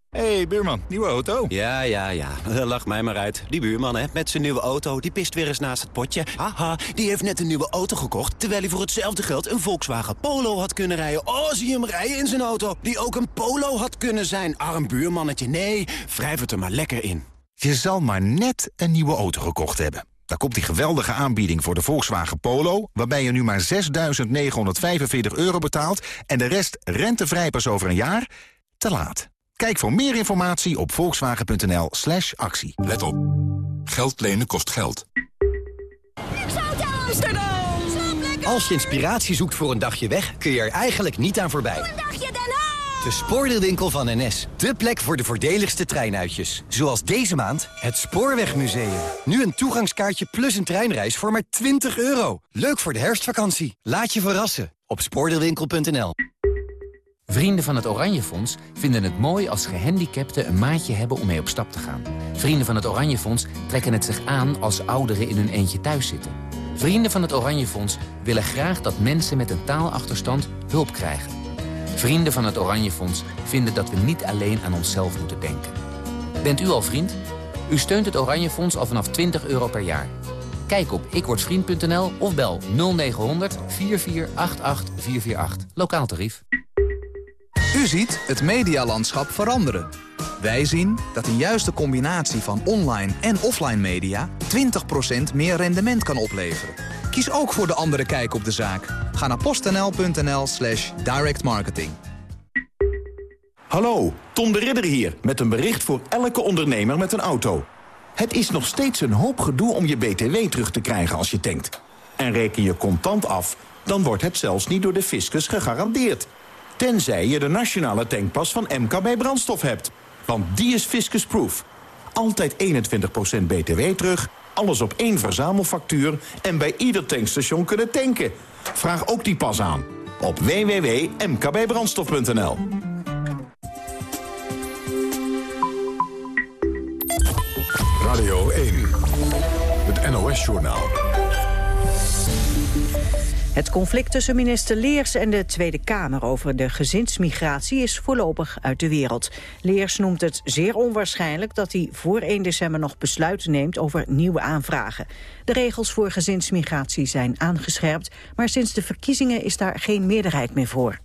hey, buurman, nieuwe auto? Ja, ja, ja. Lach mij maar uit. Die buurman, hè, met zijn nieuwe auto, die pist weer eens naast het potje. Haha, die heeft net een nieuwe auto gekocht... terwijl hij voor hetzelfde geld een Volkswagen Polo had kunnen rijden. Oh, zie hem rijden in zijn auto, die ook een Polo had kunnen zijn. Arm buurmannetje, nee, wrijf het er maar lekker in. Je zal maar net een nieuwe auto gekocht hebben. Daar komt die geweldige aanbieding voor de Volkswagen Polo... waarbij je nu maar 6.945 euro betaalt... en de rest rentevrij pas over een jaar? Te laat. Kijk voor meer informatie op volkswagen.nl slash actie. Let op. Geld lenen kost geld. Als je inspiratie zoekt voor een dagje weg... kun je er eigenlijk niet aan voorbij. De spoordeelwinkel van NS. De plek voor de voordeligste treinuitjes. Zoals deze maand het Spoorwegmuseum. Nu een toegangskaartje plus een treinreis voor maar 20 euro. Leuk voor de herfstvakantie. Laat je verrassen op spoordeelwinkel.nl. Vrienden van het Oranje Fonds vinden het mooi als gehandicapten een maatje hebben om mee op stap te gaan. Vrienden van het Oranje Fonds trekken het zich aan als ouderen in hun eentje thuis zitten. Vrienden van het Oranje Fonds willen graag dat mensen met een taalachterstand hulp krijgen. Vrienden van het Oranje Fonds vinden dat we niet alleen aan onszelf moeten denken. Bent u al vriend? U steunt het Oranje Fonds al vanaf 20 euro per jaar. Kijk op ikwordvriend.nl of bel 0900 4488 448. Lokaal tarief. U ziet het medialandschap veranderen. Wij zien dat een juiste combinatie van online en offline media 20% meer rendement kan opleveren. Kies ook voor de andere kijk op de zaak. Ga naar postnl.nl slash directmarketing. Hallo, Tom de Ridder hier met een bericht voor elke ondernemer met een auto. Het is nog steeds een hoop gedoe om je BTW terug te krijgen als je tankt. En reken je contant af, dan wordt het zelfs niet door de fiscus gegarandeerd. Tenzij je de nationale tankpas van MKB Brandstof hebt. Want die is fiscusproof. Altijd 21% BTW terug, alles op één verzamelfactuur... en bij ieder tankstation kunnen tanken. Vraag ook die pas aan op www.mkbbrandstof.nl. Radio 1, het NOS-journaal. Het conflict tussen minister Leers en de Tweede Kamer over de gezinsmigratie is voorlopig uit de wereld. Leers noemt het zeer onwaarschijnlijk dat hij voor 1 december nog besluiten neemt over nieuwe aanvragen. De regels voor gezinsmigratie zijn aangescherpt, maar sinds de verkiezingen is daar geen meerderheid meer voor.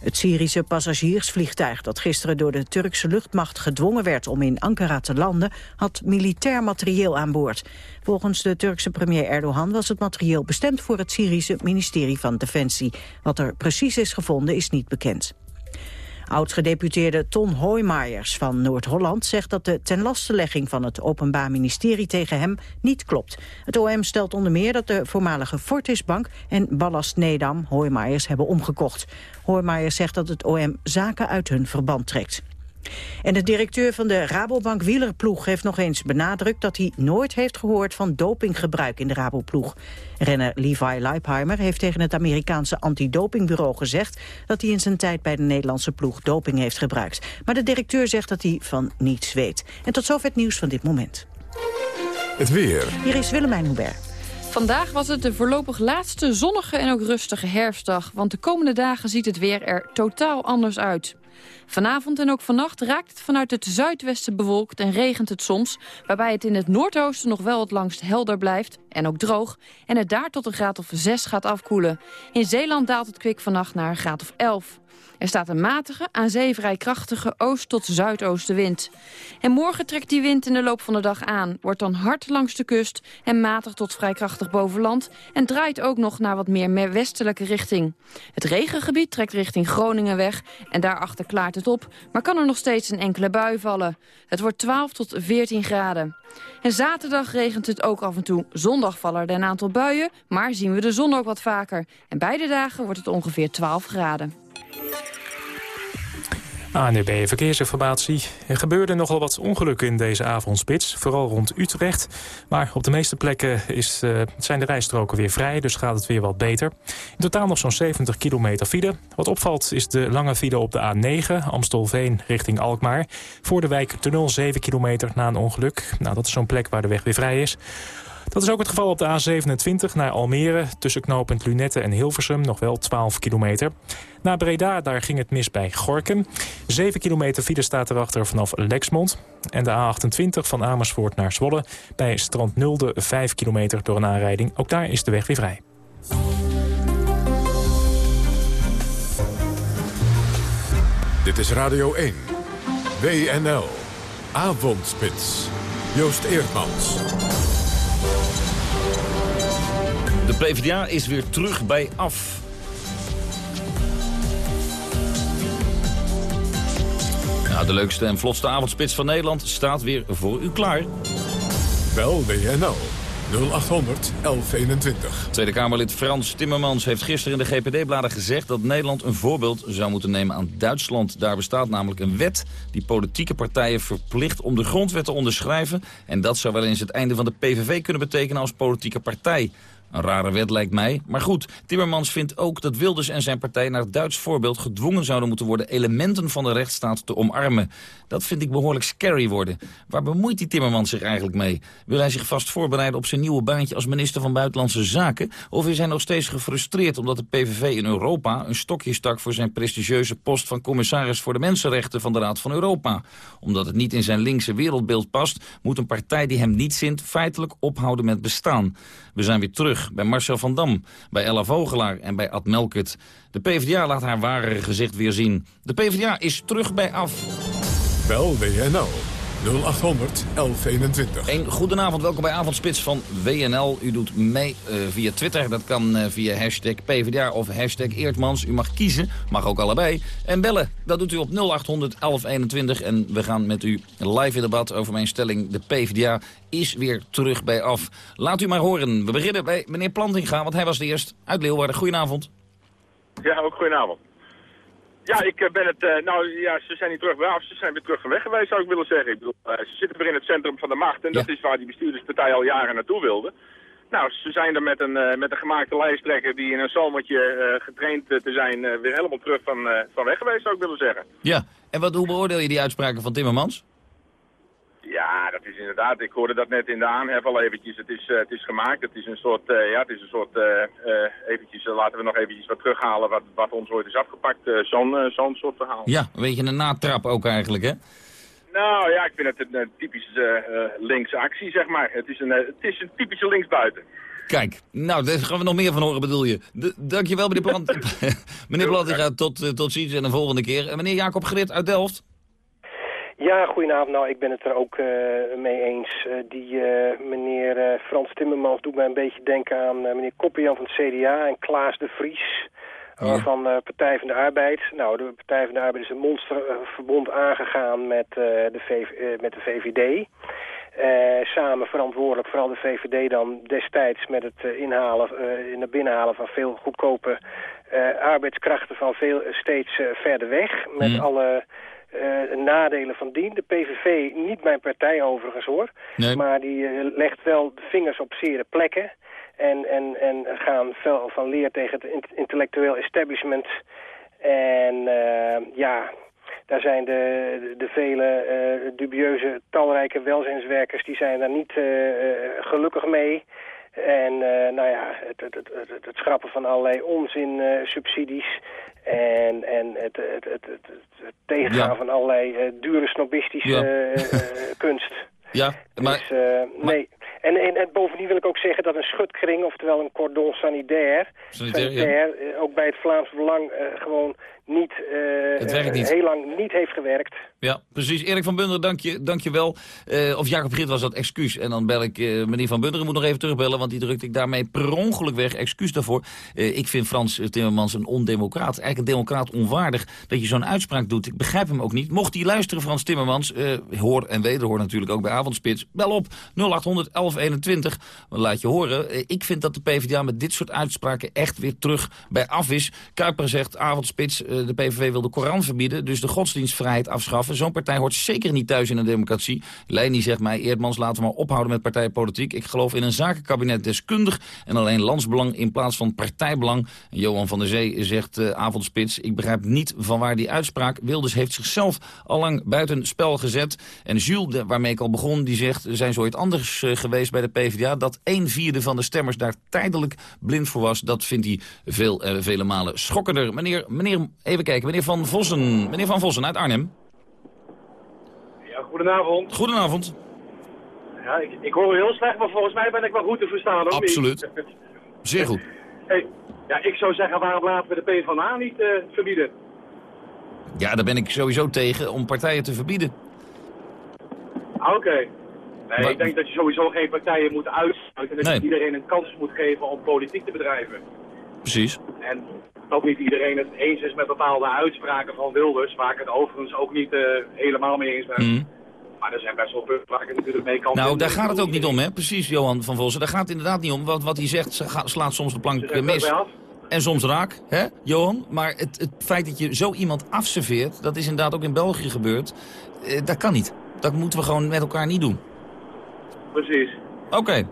Het Syrische passagiersvliegtuig dat gisteren door de Turkse luchtmacht gedwongen werd om in Ankara te landen, had militair materieel aan boord. Volgens de Turkse premier Erdogan was het materieel bestemd voor het Syrische ministerie van Defensie. Wat er precies is gevonden is niet bekend. Oud-gedeputeerde Ton Hoijmaijers van Noord-Holland zegt dat de tenlastelegging van het Openbaar Ministerie tegen hem niet klopt. Het OM stelt onder meer dat de voormalige Fortisbank en Ballast Nedam Hoijmaijers hebben omgekocht. Hoijmaijers zegt dat het OM zaken uit hun verband trekt. En de directeur van de Rabobank wielerploeg heeft nog eens benadrukt dat hij nooit heeft gehoord van dopinggebruik in de Raboploeg. Renner Levi Leipheimer heeft tegen het Amerikaanse antidopingbureau gezegd dat hij in zijn tijd bij de Nederlandse ploeg doping heeft gebruikt. Maar de directeur zegt dat hij van niets weet. En tot zover het nieuws van dit moment. Het weer. Hier is Willemijn Hubert. Vandaag was het de voorlopig laatste zonnige en ook rustige herfstdag. Want de komende dagen ziet het weer er totaal anders uit. Vanavond en ook vannacht raakt het vanuit het zuidwesten bewolkt en regent het soms... waarbij het in het noordoosten nog wel het langst helder blijft en ook droog... en het daar tot een graad of 6 gaat afkoelen. In Zeeland daalt het kwik vannacht naar een graad of 11. Er staat een matige, aan zee vrij krachtige oost- tot zuidoostenwind. En morgen trekt die wind in de loop van de dag aan, wordt dan hard langs de kust en matig tot vrij krachtig boven land en draait ook nog naar wat meer westelijke richting. Het regengebied trekt richting Groningen weg en daarachter klaart het op, maar kan er nog steeds een enkele bui vallen. Het wordt 12 tot 14 graden. En zaterdag regent het ook af en toe. Zondag vallen er een aantal buien, maar zien we de zon ook wat vaker. En beide dagen wordt het ongeveer 12 graden. ANUB Verkeersinformatie. Er gebeurde nogal wat ongelukken in deze avondspits, vooral rond Utrecht. Maar op de meeste plekken is, uh, zijn de rijstroken weer vrij, dus gaat het weer wat beter. In totaal nog zo'n 70 kilometer file. Wat opvalt is de lange file op de A9, Amstelveen richting Alkmaar. Voor de wijk Tunnel 7 kilometer na een ongeluk. Nou, dat is zo'n plek waar de weg weer vrij is. Dat is ook het geval op de A27 naar Almere. Tussen knooppunt Lunette en Hilversum nog wel 12 kilometer. Na Breda, daar ging het mis bij Gorkum. 7 kilometer file staat erachter vanaf Lexmond. En de A28 van Amersfoort naar Zwolle. Bij Strand Nulde 5 kilometer door een aanrijding. Ook daar is de weg weer vrij. Dit is Radio 1. WNL. Avondspits. Joost Eerdmans. De PvdA is weer terug bij af. Nou, de leukste en vlotste avondspits van Nederland staat weer voor u klaar. Bel WNL 0800 1121. Tweede Kamerlid Frans Timmermans heeft gisteren in de GPD-bladen gezegd... dat Nederland een voorbeeld zou moeten nemen aan Duitsland. Daar bestaat namelijk een wet die politieke partijen verplicht om de grondwet te onderschrijven. En dat zou wel eens het einde van de PVV kunnen betekenen als politieke partij. Een rare wet lijkt mij. Maar goed, Timmermans vindt ook dat Wilders en zijn partij naar het Duits voorbeeld gedwongen zouden moeten worden elementen van de rechtsstaat te omarmen. Dat vind ik behoorlijk scary worden. Waar bemoeit die Timmermans zich eigenlijk mee? Wil hij zich vast voorbereiden op zijn nieuwe baantje als minister van Buitenlandse Zaken? Of is hij nog steeds gefrustreerd omdat de PVV in Europa een stokje stak voor zijn prestigieuze post van commissaris voor de mensenrechten van de Raad van Europa? Omdat het niet in zijn linkse wereldbeeld past, moet een partij die hem niet zint feitelijk ophouden met bestaan. We zijn weer terug bij Marcel van Dam, bij Ella Vogelaar en bij Ad Melkert. De PvdA laat haar ware gezicht weer zien. De PvdA is terug bij af. Bel WNL 0800 1121. Een goedenavond, welkom bij Avondspits van WNL. U doet mee uh, via Twitter, dat kan uh, via hashtag PvdA of hashtag Eertmans. U mag kiezen, mag ook allebei. En bellen, dat doet u op 0800 1121. En we gaan met u live in debat over mijn stelling. De PvdA is weer terug bij af. Laat u maar horen. We beginnen bij meneer Plantinga, want hij was de eerst uit Leeuwarden. Goedenavond. Ja, ook goedenavond. Ja, ik ben het, uh, nou ja, ze zijn niet terug bij af, ze zijn weer terug weg geweest zou ik willen zeggen. Ik bedoel, uh, ze zitten weer in het centrum van de macht en ja. dat is waar die bestuurderspartij al jaren naartoe wilde. Nou, ze zijn er met een, met een gemaakte lijsttrekker die in een zomertje getraind te zijn weer helemaal terug van, van weg geweest zou ik willen zeggen. Ja, en wat, hoe beoordeel je die uitspraken van Timmermans? Ja, dat is inderdaad. Ik hoorde dat net in de aanhef al eventjes. Het is, uh, het is gemaakt. Het is een soort, uh, ja, het is een soort, uh, eventjes, laten we nog eventjes wat terughalen wat, wat ons ooit is afgepakt. Zo'n zo'n soort verhaal. Ja, een beetje een natrap ook eigenlijk, hè? Nou ja, ik vind het een, typische linkse actie, zeg maar. Het is een, het is een typische linksbuiten. Kijk, nou, daar gaan we nog meer van horen, bedoel je. D dankjewel, meneer Plant. meneer Plant, tot, tot ziens en de volgende keer. meneer Jacob Grit uit Delft. Ja, goedenavond. Nou, ik ben het er ook uh, mee eens. Uh, die uh, meneer Frans Timmermans doet mij een beetje denken aan meneer Koppenjan van het CDA en Klaas de Vries ja. van de Partij van de Arbeid. Nou, de Partij van de Arbeid is een monsterverbond aangegaan met, de, VV, met de VVD. samen verantwoordelijk, vooral de VVD dan destijds met het inhalen, in het binnenhalen van veel goedkope arbeidskrachten van veel steeds verder weg. Met mm. alle uh, nadelen van dien. De PVV, niet mijn partij overigens hoor, nee. maar die uh, legt wel de vingers op zere plekken. En, en, en gaan veel van leer tegen het intellectueel establishment. En uh, ja, daar zijn de, de vele dubieuze talrijke welzijnswerkers... die zijn daar niet gelukkig mee. En uh, nou ja, het, het, het, het, schrappen van allerlei onzin uh, subsidies en, en het, het, het, het, tegengaan ja. van allerlei uh, dure snobistische ja. kunst. Ja, maar... Dus, nee. En, en, en, bovendien wil ik ook zeggen dat een schutkring, oftewel een cordon sanitair, sanitair, sanitair ook bij het Vlaams Belang gewoon niet, niet, heel lang niet heeft gewerkt. Ja, precies. Erik van Bunderen, dank je, dank je wel. Uh, of Jacob Grit was dat excuus. En dan bel ik uh, meneer Van Bunderen, moet nog even terugbellen... want die drukte ik daarmee per ongeluk weg. Excuus daarvoor. Ik vind Frans Timmermans een ondemocraat. Eigenlijk een democraat onwaardig dat je zo'n uitspraak doet. Ik begrijp hem ook niet. Mocht hij luisteren, Frans Timmermans... hoor en wederhoor natuurlijk ook bij Avondspits... bel op 0800 1121. Laat je horen. ik vind dat de PvdA met dit soort uitspraken echt weer terug bij af is. Kuiper zegt Avondspits, de PVV wil de Koran verbieden... dus de godsdienstvrijheid afschaffen. Zo'n partij hoort zeker niet thuis in een democratie. Leni zegt mij, Eerdmans, laten we maar ophouden met partijpolitiek. Ik geloof in een zakenkabinet deskundig en alleen landsbelang in plaats van partijbelang. Johan van der Zee zegt, uh, avondspits, ik begrijp niet van waar die uitspraak. Wilders heeft zichzelf al lang buiten spel gezet. En Jules, waarmee ik al begon, die zegt, er zijn zoiets anders uh, geweest bij de PvdA. Dat een vierde van de stemmers daar tijdelijk blind voor was. Dat vindt hij veel, vele malen schokkender. Meneer, meneer, even kijken, meneer Van Vossen, meneer Van Vossen uit Arnhem goedenavond. Goedenavond. Ja, ik, ik hoor u heel slecht, maar volgens mij ben ik wel goed te verstaan. Ook Absoluut. Zeer goed. Hey, ja, ik zou zeggen, waarom laten we de PvdA niet uh, verbieden? Ja, daar ben ik sowieso tegen om partijen te verbieden. Ah, oké. Okay. Nee, maar... ik denk dat je sowieso geen partijen moet uitsluiten. En dat nee. je iedereen een kans moet geven om politiek te bedrijven. Precies. En ook niet iedereen het eens is met bepaalde uitspraken van Wilders, waar ik het overigens ook niet uh, helemaal mee eens ben. Mm. Maar er zijn best wel punten waar ik het natuurlijk mee kan Nou, daar gaat het ook niet om, hè? Precies, Johan van Vossen. Daar gaat het inderdaad niet om. Want wat hij zegt, slaat soms de plank mis. En soms raak, hè, Johan? Maar het, het feit dat je zo iemand afserveert, dat is inderdaad ook in België gebeurd. Eh, dat kan niet. Dat moeten we gewoon met elkaar niet doen. Precies. Oké. Okay.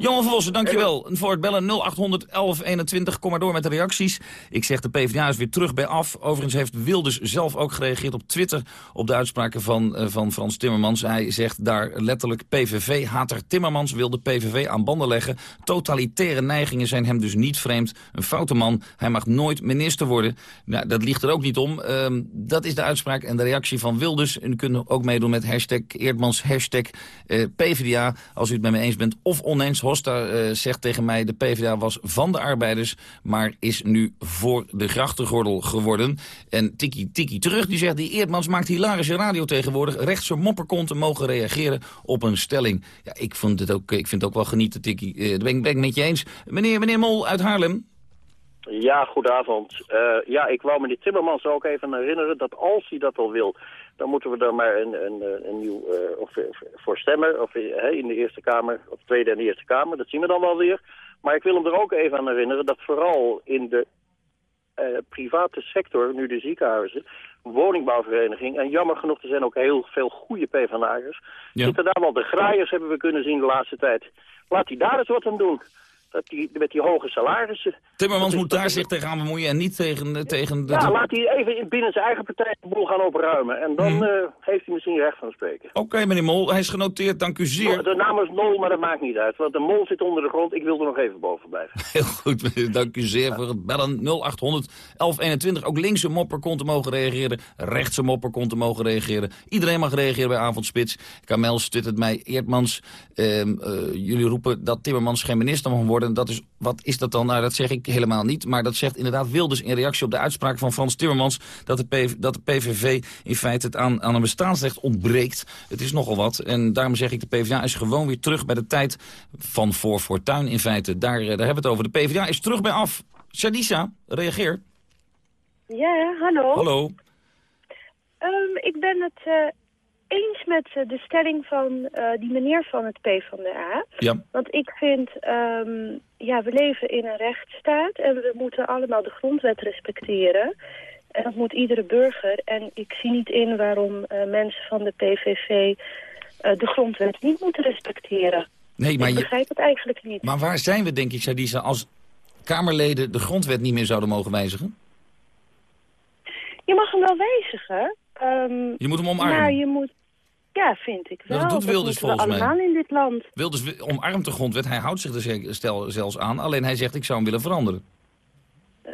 Johan van Vossen, dankjewel voor het bellen 0800 1121. Kom maar door met de reacties. Ik zeg de PvdA is weer terug bij af. Overigens heeft Wilders zelf ook gereageerd op Twitter... op de uitspraken van, uh, van Frans Timmermans. Hij zegt daar letterlijk... PVV-hater Timmermans wil de PVV aan banden leggen. Totalitaire neigingen zijn hem dus niet vreemd. Een foute man. Hij mag nooit minister worden. Nou, dat ligt er ook niet om. Uh, dat is de uitspraak en de reactie van Wilders. En u kunt ook meedoen met hashtag Eerdmans, hashtag uh, PvdA. Als u het met me eens bent of oneens Hosta uh, zegt tegen mij... de PvdA was van de arbeiders, maar is nu voor de grachtengordel geworden. En Tiki Tiki terug, die zegt... die Eerdmans maakt hilarische radio tegenwoordig. Rechtse mopperkonten mogen reageren op een stelling. Ja, ik, vond het ook, ik vind het ook wel genieten, Tiki. Uh, dat ben ik, ben ik met je eens. Meneer, meneer Mol uit Haarlem. Ja, goedenavond. Uh, ja, ik wou meneer Timmermans ook even herinneren dat als hij dat al wil... dan moeten we er maar een, een, een nieuw uh, of, voor stemmen. Of in de Eerste Kamer, of Tweede en de Eerste Kamer. Dat zien we dan wel weer. Maar ik wil hem er ook even aan herinneren dat vooral in de private sector... nu de ziekenhuizen, woningbouwvereniging... en jammer genoeg, er zijn ook heel veel goede PvdA'ers... Ja. zitten daar wel de graaiers, hebben we kunnen zien de laatste tijd. Laat hij daar eens wat aan doen dat die, met die hoge salarissen. Timmermans moet daar zich tegenaan bemoeien en niet tegen, tegen de... Ja, laat hij even binnen zijn eigen partij de boel gaan opruimen. En dan hmm. uh, heeft hij misschien recht van spreken. Oké, okay, meneer Mol, hij is genoteerd, dank u zeer. De naam is Mol, maar dat maakt niet uit. Want de Mol zit onder de grond, ik wil er nog even boven blijven. Heel goed, meneer, dank u zeer ja. voor het bellen 0800 1121. Ook linkse mopper kon te mogen reageren, rechtse mopper kon te mogen reageren. Iedereen mag reageren bij Avondspits. Kamel het mij, Eertmans, uh, uh, jullie roepen dat Timmermans geen minister mag worden dat is, wat is dat dan? Nou, dat zeg ik helemaal niet. Maar dat zegt inderdaad Wilders in reactie op de uitspraak van Frans Timmermans... dat de, PV, dat de PVV in feite het aan, aan een bestaansrecht ontbreekt. Het is nogal wat. En daarom zeg ik, de PvdA is gewoon weer terug bij de tijd van voor Fortuin in feite. Daar, daar hebben we het over. De PvdA is terug bij af. Shadisa, reageer. Ja, hallo. Hallo. Um, ik ben het uh, eens met uh, de stelling van uh, die meneer van het PvdA. Ja. Want ik vind, um, ja, we leven in een rechtsstaat en we moeten allemaal de grondwet respecteren. En dat moet iedere burger. En ik zie niet in waarom uh, mensen van de PVV de grondwet niet moeten respecteren. Nee, maar ik begrijp het eigenlijk niet. Maar waar zijn we, denk ik, Sadisa, als Kamerleden de grondwet niet meer zouden mogen wijzigen? Je mag hem wel wijzigen. Um, je moet hem omarmen. Maar je moet, ja, vind ik wel. Dat doet Wilders dat volgens allemaal mij. in dit land. Wilders omarmt de grondwet, hij houdt zich er stel, zelfs aan. Alleen hij zegt, ik zou hem willen veranderen. Uh,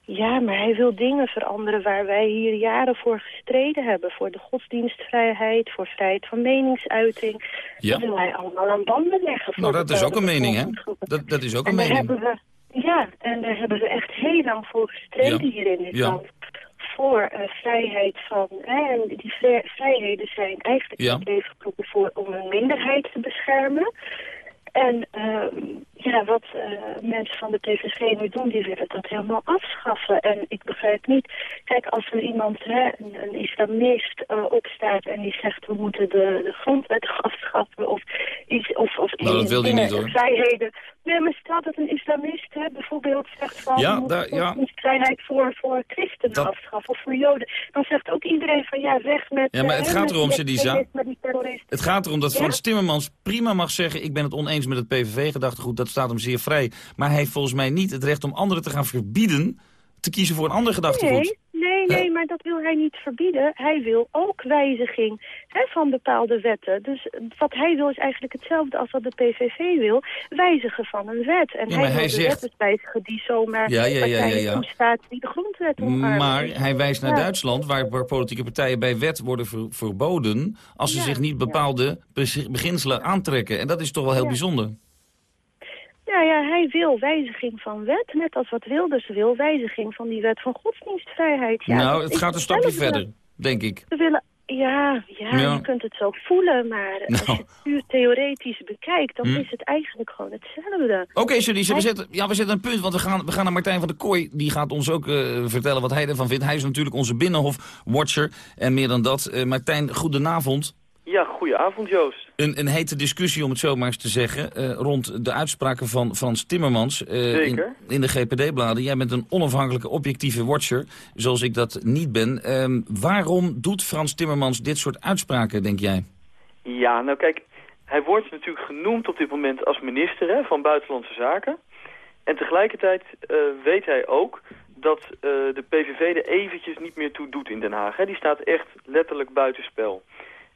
ja, maar hij wil dingen veranderen waar wij hier jaren voor gestreden hebben. Voor de godsdienstvrijheid, voor vrijheid van meningsuiting. Ja. Dat wil hij allemaal aan banden leggen. Nou, dat is ook een mening, hè? Dat, dat is ook een en mening. Ja, en daar hebben we echt heel lang voor gestreden ja. hier in dit ja. land voor uh, vrijheid van... Hè, en die vrijheden zijn eigenlijk ja. geroepen voor om een minderheid te beschermen. En uh, ja, wat uh, mensen van de PVV nu doen, die willen dat helemaal afschaffen. En ik begrijp niet, kijk, als er iemand, hè, een, een islamist uh, opstaat en die zegt we moeten de, de grondwet afschaffen of iets, of, of nou, dat wil hij niet hoor. vrijheden. Nee, maar stel dat een islamist hè, bijvoorbeeld zegt van ja, daar, ja. vrijheid voor, voor christenen dat... afschaffen of voor joden. Dan zegt ook iedereen van ja, weg met... Ja, maar het uh, gaat erom, Sedisa. Het Het gaat erom dat Frans ja? Timmermans prima mag zeggen ik ben het oneens met het PVV-gedachtegoed. Dat staat hem zeer vrij. Maar hij heeft volgens mij niet het recht om anderen te gaan verbieden te kiezen voor een ander gedachtegoed. Nee, nee, nee, maar dat wil hij niet verbieden. Hij wil ook wijziging hè, van bepaalde wetten. Dus wat hij wil is eigenlijk hetzelfde als wat de PVV wil. Wijzigen van een wet. En ja, hij wil hij de zegt... wetten wijzigen die zomaar ja, ja, ja, ja, ja. toestaat die de grondwet omarmen. Maar hij wijst naar Duitsland, waar politieke partijen bij wet worden ver verboden... als ze zich niet bepaalde beginselen aantrekken. En dat is toch wel heel bijzonder. Ja, ja, hij wil wijziging van wet, net als wat Wilders wil, wijziging van die wet van godsdienstvrijheid. Ja, nou, het gaat een stapje verder, denk ik. We willen, ja, ja, ja, je kunt het zo voelen, maar nou. als je het puur theoretisch bekijkt, dan hm. is het eigenlijk gewoon hetzelfde. Oké, okay, we zetten, ja, we zetten een punt, want we gaan, we gaan naar Martijn van der Kooi. Die gaat ons ook uh, vertellen wat hij ervan vindt. Hij is natuurlijk onze Binnenhof-watcher en meer dan dat. Uh, Martijn, goedenavond. Ja, goedenavond Joost. Een, een hete discussie, om het zo maar eens te zeggen, uh, rond de uitspraken van Frans Timmermans uh, Zeker. In, in de GPD-bladen. Jij bent een onafhankelijke, objectieve watcher, zoals ik dat niet ben. Um, waarom doet Frans Timmermans dit soort uitspraken, denk jij? Ja, nou kijk, hij wordt natuurlijk genoemd op dit moment als minister hè, van Buitenlandse Zaken. En tegelijkertijd uh, weet hij ook dat uh, de PVV er eventjes niet meer toe doet in Den Haag. Hè. Die staat echt letterlijk buitenspel.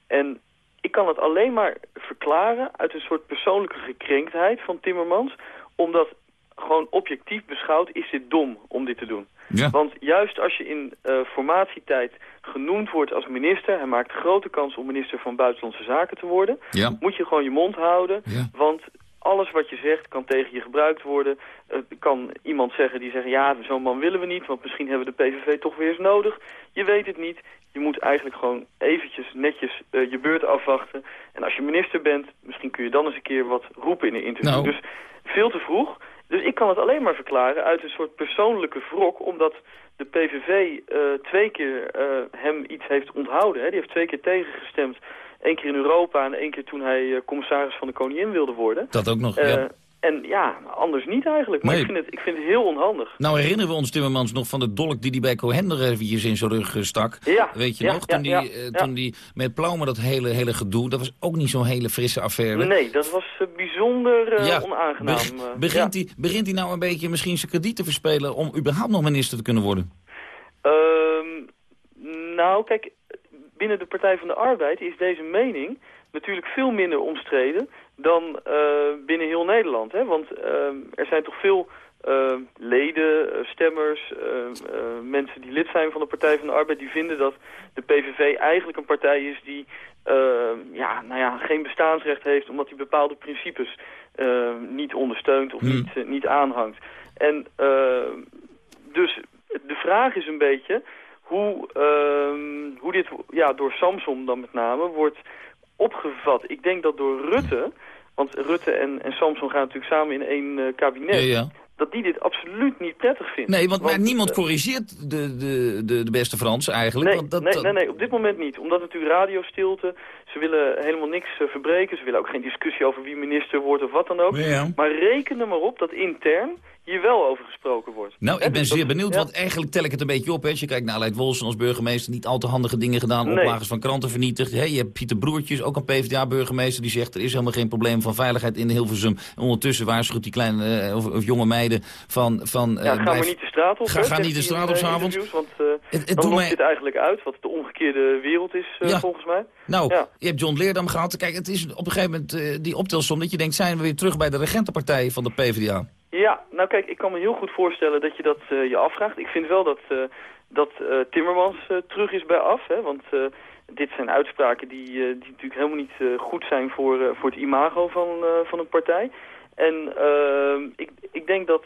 En ik kan het alleen maar verklaren uit een soort persoonlijke gekrenktheid van Timmermans. Omdat gewoon objectief beschouwd is dit dom om dit te doen. Ja. Want juist als je in uh, formatietijd genoemd wordt als minister... hij maakt grote kans om minister van Buitenlandse Zaken te worden... Ja. moet je gewoon je mond houden. Ja. Want alles wat je zegt kan tegen je gebruikt worden. Uh, kan iemand zeggen die zegt, ja, zo'n man willen we niet... want misschien hebben we de PVV toch weer eens nodig. Je weet het niet. Je moet eigenlijk gewoon eventjes netjes uh, je beurt afwachten. En als je minister bent, misschien kun je dan eens een keer wat roepen in een interview. Nou. Dus veel te vroeg. Dus ik kan het alleen maar verklaren uit een soort persoonlijke wrok... omdat de PVV uh, twee keer uh, hem iets heeft onthouden. Hè. Die heeft twee keer tegengestemd. Eén keer in Europa en één keer toen hij uh, commissaris van de koningin wilde worden. Dat ook nog, ja. En ja, anders niet eigenlijk. Maar nee. ik, vind het, ik vind het heel onhandig. Nou herinneren we ons Timmermans nog van de dolk die hij bij Cohen er eventjes in zijn rug stak. Ja. Weet je ja, nog? Toen, ja, die, uh, toen die met Plaume dat hele, hele gedoe, dat was ook niet zo'n hele frisse affaire. Nee, dat was uh, bijzonder uh, onaangenaam. Be begint, hij, begint hij nou een beetje misschien zijn krediet te verspelen om überhaupt nog minister te kunnen worden? Um, nou, kijk, binnen de Partij van de Arbeid is deze mening natuurlijk veel minder omstreden dan uh, binnen heel Nederland. Hè? Want uh, er zijn toch veel uh, leden, stemmers, mensen die lid zijn van de Partij van de Arbeid... die vinden dat de PVV eigenlijk een partij is die ja, nou ja, geen bestaansrecht heeft... omdat hij bepaalde principes niet ondersteunt of hmm. niet, niet aanhangt. En dus de vraag is een beetje hoe, uh, hoe dit ja, door Samson dan met name wordt opgevat. Ik denk dat door Rutte, want Rutte en, en Samson gaan natuurlijk samen in één uh, kabinet... Ja, ja. Dat die dit absoluut niet prettig vindt. Nee, want, niemand uh, corrigeert de, de, de, de beste Frans eigenlijk. Nee, want dat, nee, nee, nee, op dit moment niet. Omdat natuurlijk radiostilte, ze willen helemaal niks uh, verbreken. Ze willen ook geen discussie over wie minister wordt of wat dan ook. Ja. Maar reken er maar op dat intern hier wel over gesproken wordt. Nou, ik ben zeer benieuwd, want eigenlijk tel ik het een beetje op. Hè. Als je kijkt naar Aleid Wolfsen als burgemeester, niet al te handige dingen gedaan, nee. oplagers van kranten vernietigd. Hey, je hebt Pieter Broertjes, ook een PvdA-burgemeester, die zegt er is helemaal geen probleem van veiligheid in Hilversum. En ondertussen waarschuwt die kleine uh, of, of, jonge meiden van... van uh, ja, ga blijf... maar niet de straat op. Ga, ga niet de straat op s'avonds. Want uh, het, het dan mij... dit eigenlijk uit, wat de omgekeerde wereld is, ja. volgens mij. Nou, ja. je hebt John Leerdam gehad. Kijk, het is op een gegeven moment die optelsom dat je denkt, zijn we weer terug bij de regentenpartij van de PvdA? Ja, nou kijk, ik kan me heel goed voorstellen dat je dat uh, je afvraagt. Ik vind wel dat, uh, dat uh, Timmermans terug is bij af, hè, want dit zijn uitspraken die, die natuurlijk helemaal niet goed zijn voor, voor het imago van, van een partij. En ik, ik denk dat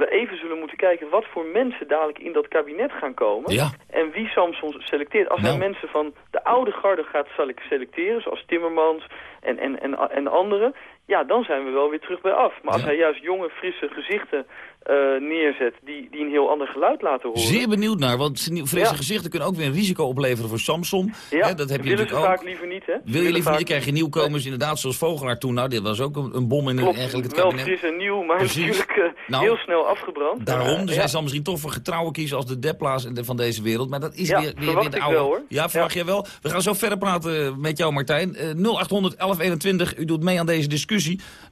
we even zullen moeten kijken wat voor mensen dadelijk in dat kabinet gaan komen. Ja. En wie Samson selecteert. Als nou. hij mensen van de oude garde gaat selecteren, zoals Timmermans en, en, en, en anderen ja, dan zijn we wel weer terug bij af. Maar als ja. hij juist jonge, frisse gezichten uh, neerzet die, die een heel ander geluid laten horen... Zeer benieuwd naar, want frisse ja. gezichten kunnen ook weer een risico opleveren voor Samsung. Ja, He, dat heb je natuurlijk ook. vaak liever niet, hè? Wil je liever niet, krijg je nieuwkomers nee. inderdaad zoals Vogelaar toen. Nou, dit was ook een, een bom in Klopt, eigenlijk het wel kabinet. fris en nieuw, maar Precies. natuurlijk uh, nou, heel snel afgebrand. Daarom, dus hij zal misschien toch voor getrouwen kiezen als de Depla's van deze wereld. Maar dat is weer, weer, weer de oude... Wel, hoor. Ja, verwacht jij wel. We gaan zo verder praten met jou, Martijn. Uh, 0800 1121, u doet mee aan deze discussie.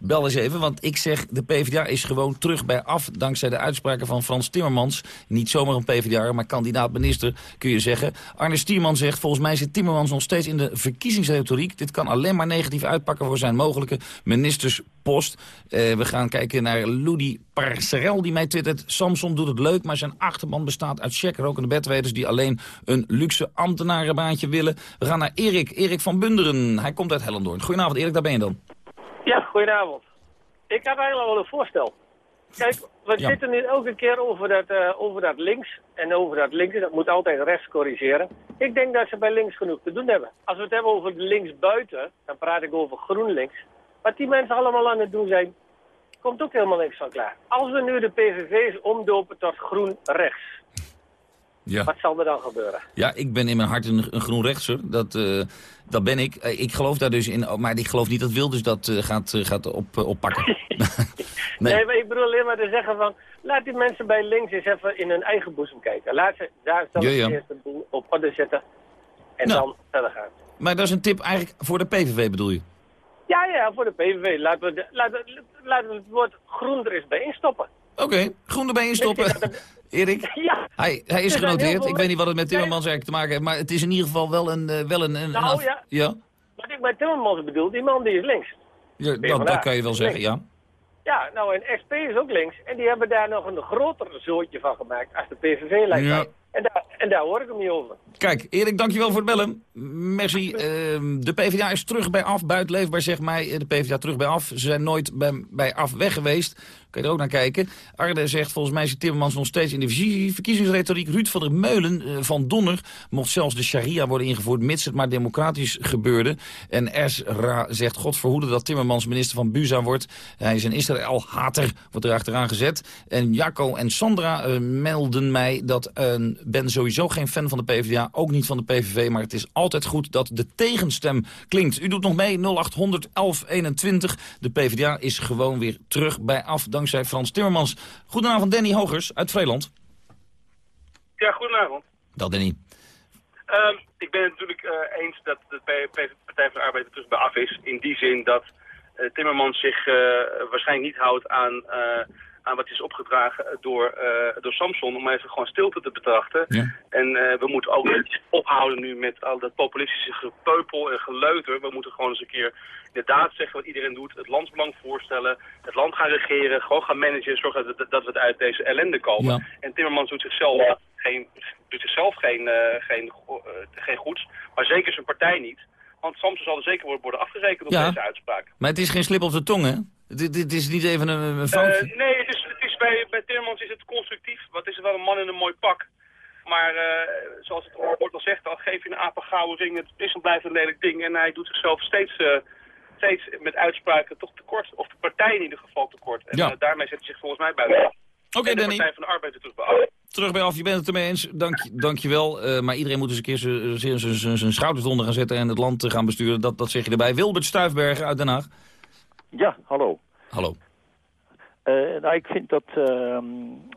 Bel eens even, want ik zeg de PvdA is gewoon terug bij af... dankzij de uitspraken van Frans Timmermans. Niet zomaar een PvdA, maar kandidaat-minister, kun je zeggen. Arne Stierman zegt, volgens mij zit Timmermans nog steeds in de verkiezingsretoriek. Dit kan alleen maar negatief uitpakken voor zijn mogelijke ministerspost. Uh, we gaan kijken naar Ludi Parcerel, die mij twittert. Samson doet het leuk, maar zijn achterban bestaat uit checker. Ook de bedweters die alleen een luxe ambtenarenbaantje willen. We gaan naar Erik, Erik van Bunderen. Hij komt uit Hellendoorn. Goedenavond Erik, daar ben je dan. Goedenavond. Ik had eigenlijk wel een voorstel. Kijk, we ja. zitten nu elke keer over dat, uh, over dat links en over dat links. Dat moet altijd rechts corrigeren. Ik denk dat ze bij links genoeg te doen hebben. Als we het hebben over links buiten, dan praat ik over GroenLinks. Wat die mensen allemaal aan het doen zijn, komt ook helemaal niks van klaar. Als we nu de PVV's omdopen tot groen rechts. Ja. Wat zal er dan gebeuren? Ja, ik ben in mijn hart een, een groen rechtser. Dat, uh, dat ben ik. Uh, ik geloof daar dus in. Maar ik geloof niet dat Wilders dat uh, gaat, gaat op, oppakken. nee. nee, maar ik bedoel alleen maar te zeggen van... Laat die mensen bij links eens even in hun eigen boezem kijken. Laat ze daar zelf ja, ja. eerst de boel op orde zetten. En nou. dan verder gaan. Maar dat is een tip eigenlijk voor de PVV bedoel je? Ja, ja, voor de PVV. Laten we, de, laten, laten we het woord groen er eens bij instoppen. Oké, groen erbij instoppen. Erik? Ja. Hij, hij is Er genoteerd. Ik weet niet wat het met Timmermans eigenlijk te maken heeft, maar het is in ieder geval wel een... eh, wel een, Nou af- ja. ja? Wat ik bij Timmermans bedoel, die man die is links. Ja, dat, kan je wel zeggen, Links. ja. Ja, nou en SP is ook links. En die hebben daar nog een groter zootje van gemaakt als de PVV lijkt Ja. En daar, en daar hoor ik hem niet over. Kijk, Erik, dankjewel voor het bellen. Merci. Ehm, de PvdA is terug bij af. Buiten leefbaar zegt mij de PvdA terug bij af. Ze zijn nooit bij, bij af weg geweest. Kun je er ook naar kijken. Arne zegt, volgens mij zit Timmermans nog steeds in de verkie- verkiezingsretoriek. Ruud van der Meulen eh, van Donner mocht zelfs de sharia worden ingevoerd... mits het maar democratisch gebeurde. En Esra zegt, God verhoede dat Timmermans minister van Buza wordt. Hij is een Israël-hater, wordt er achteraan gezet. En Jacco en Sandra eh, melden mij dat uh, ben sowieso geen fan van de PvdA, ook niet van de PVV... maar het is altijd goed dat de tegenstem klinkt. U doet nog mee, 0800 1121. De PvdA is gewoon weer terug bij af, dankzij Frans Timmermans. Goedenavond, Danny Hogers uit Vreeland. Ja, goedenavond. Dat Danny. Ehm, ik ben het natuurlijk eh, eens dat de Partij van de Arbeid er terug bij af is. In die zin dat eh, Timmermans zich eh, waarschijnlijk niet houdt aan, aan wat is opgedragen door, eh, door Samson. Om even gewoon stilte te betrachten. En eh, we moeten ook niet ophouden nu met al dat populistische gepeupel en geleuter. We moeten gewoon eens een keer inderdaad zeggen wat iedereen doet. Het landsbelang voorstellen. Het land gaan regeren. Gewoon gaan managen. Zorgen dat, dat we uit deze ellende komen. Ja. En Timmermans doet zichzelf geen, doet zichzelf geen, eh, geen, eh, geen goeds. Maar zeker zijn partij niet. Want Samson zal er zeker worden- worden afgerekend op Ja. deze uitspraak. Maar het is geen slip op de tong, hè? Dit, dit is niet even een, een foutje. Eh, nee, het is, het is bij, bij Timmermans is het constructief. Wat is er wel een man in een mooi pak. Maar eh, zoals het woord al zegt, al geef je een gouden ring. Het is en blijft een lelijk ding. En hij doet zichzelf steeds, eh, steeds met uitspraken toch tekort. Of de partij in ieder geval tekort. En Ja. daarmee zet hij zich volgens mij buiten. Oké, de Danny. Partij van de Arbeid er terug bij af. Terug bij af, je bent het ermee eens. Dank, dank je wel. Maar iedereen moet eens een keer zijn schouders onder gaan zetten... en het land te gaan besturen. Dat, dat zeg je erbij. Wilbert Stuifbergen uit Den Haag. Ja, hallo. Hallo. Eh, nou, ik vind dat, ehm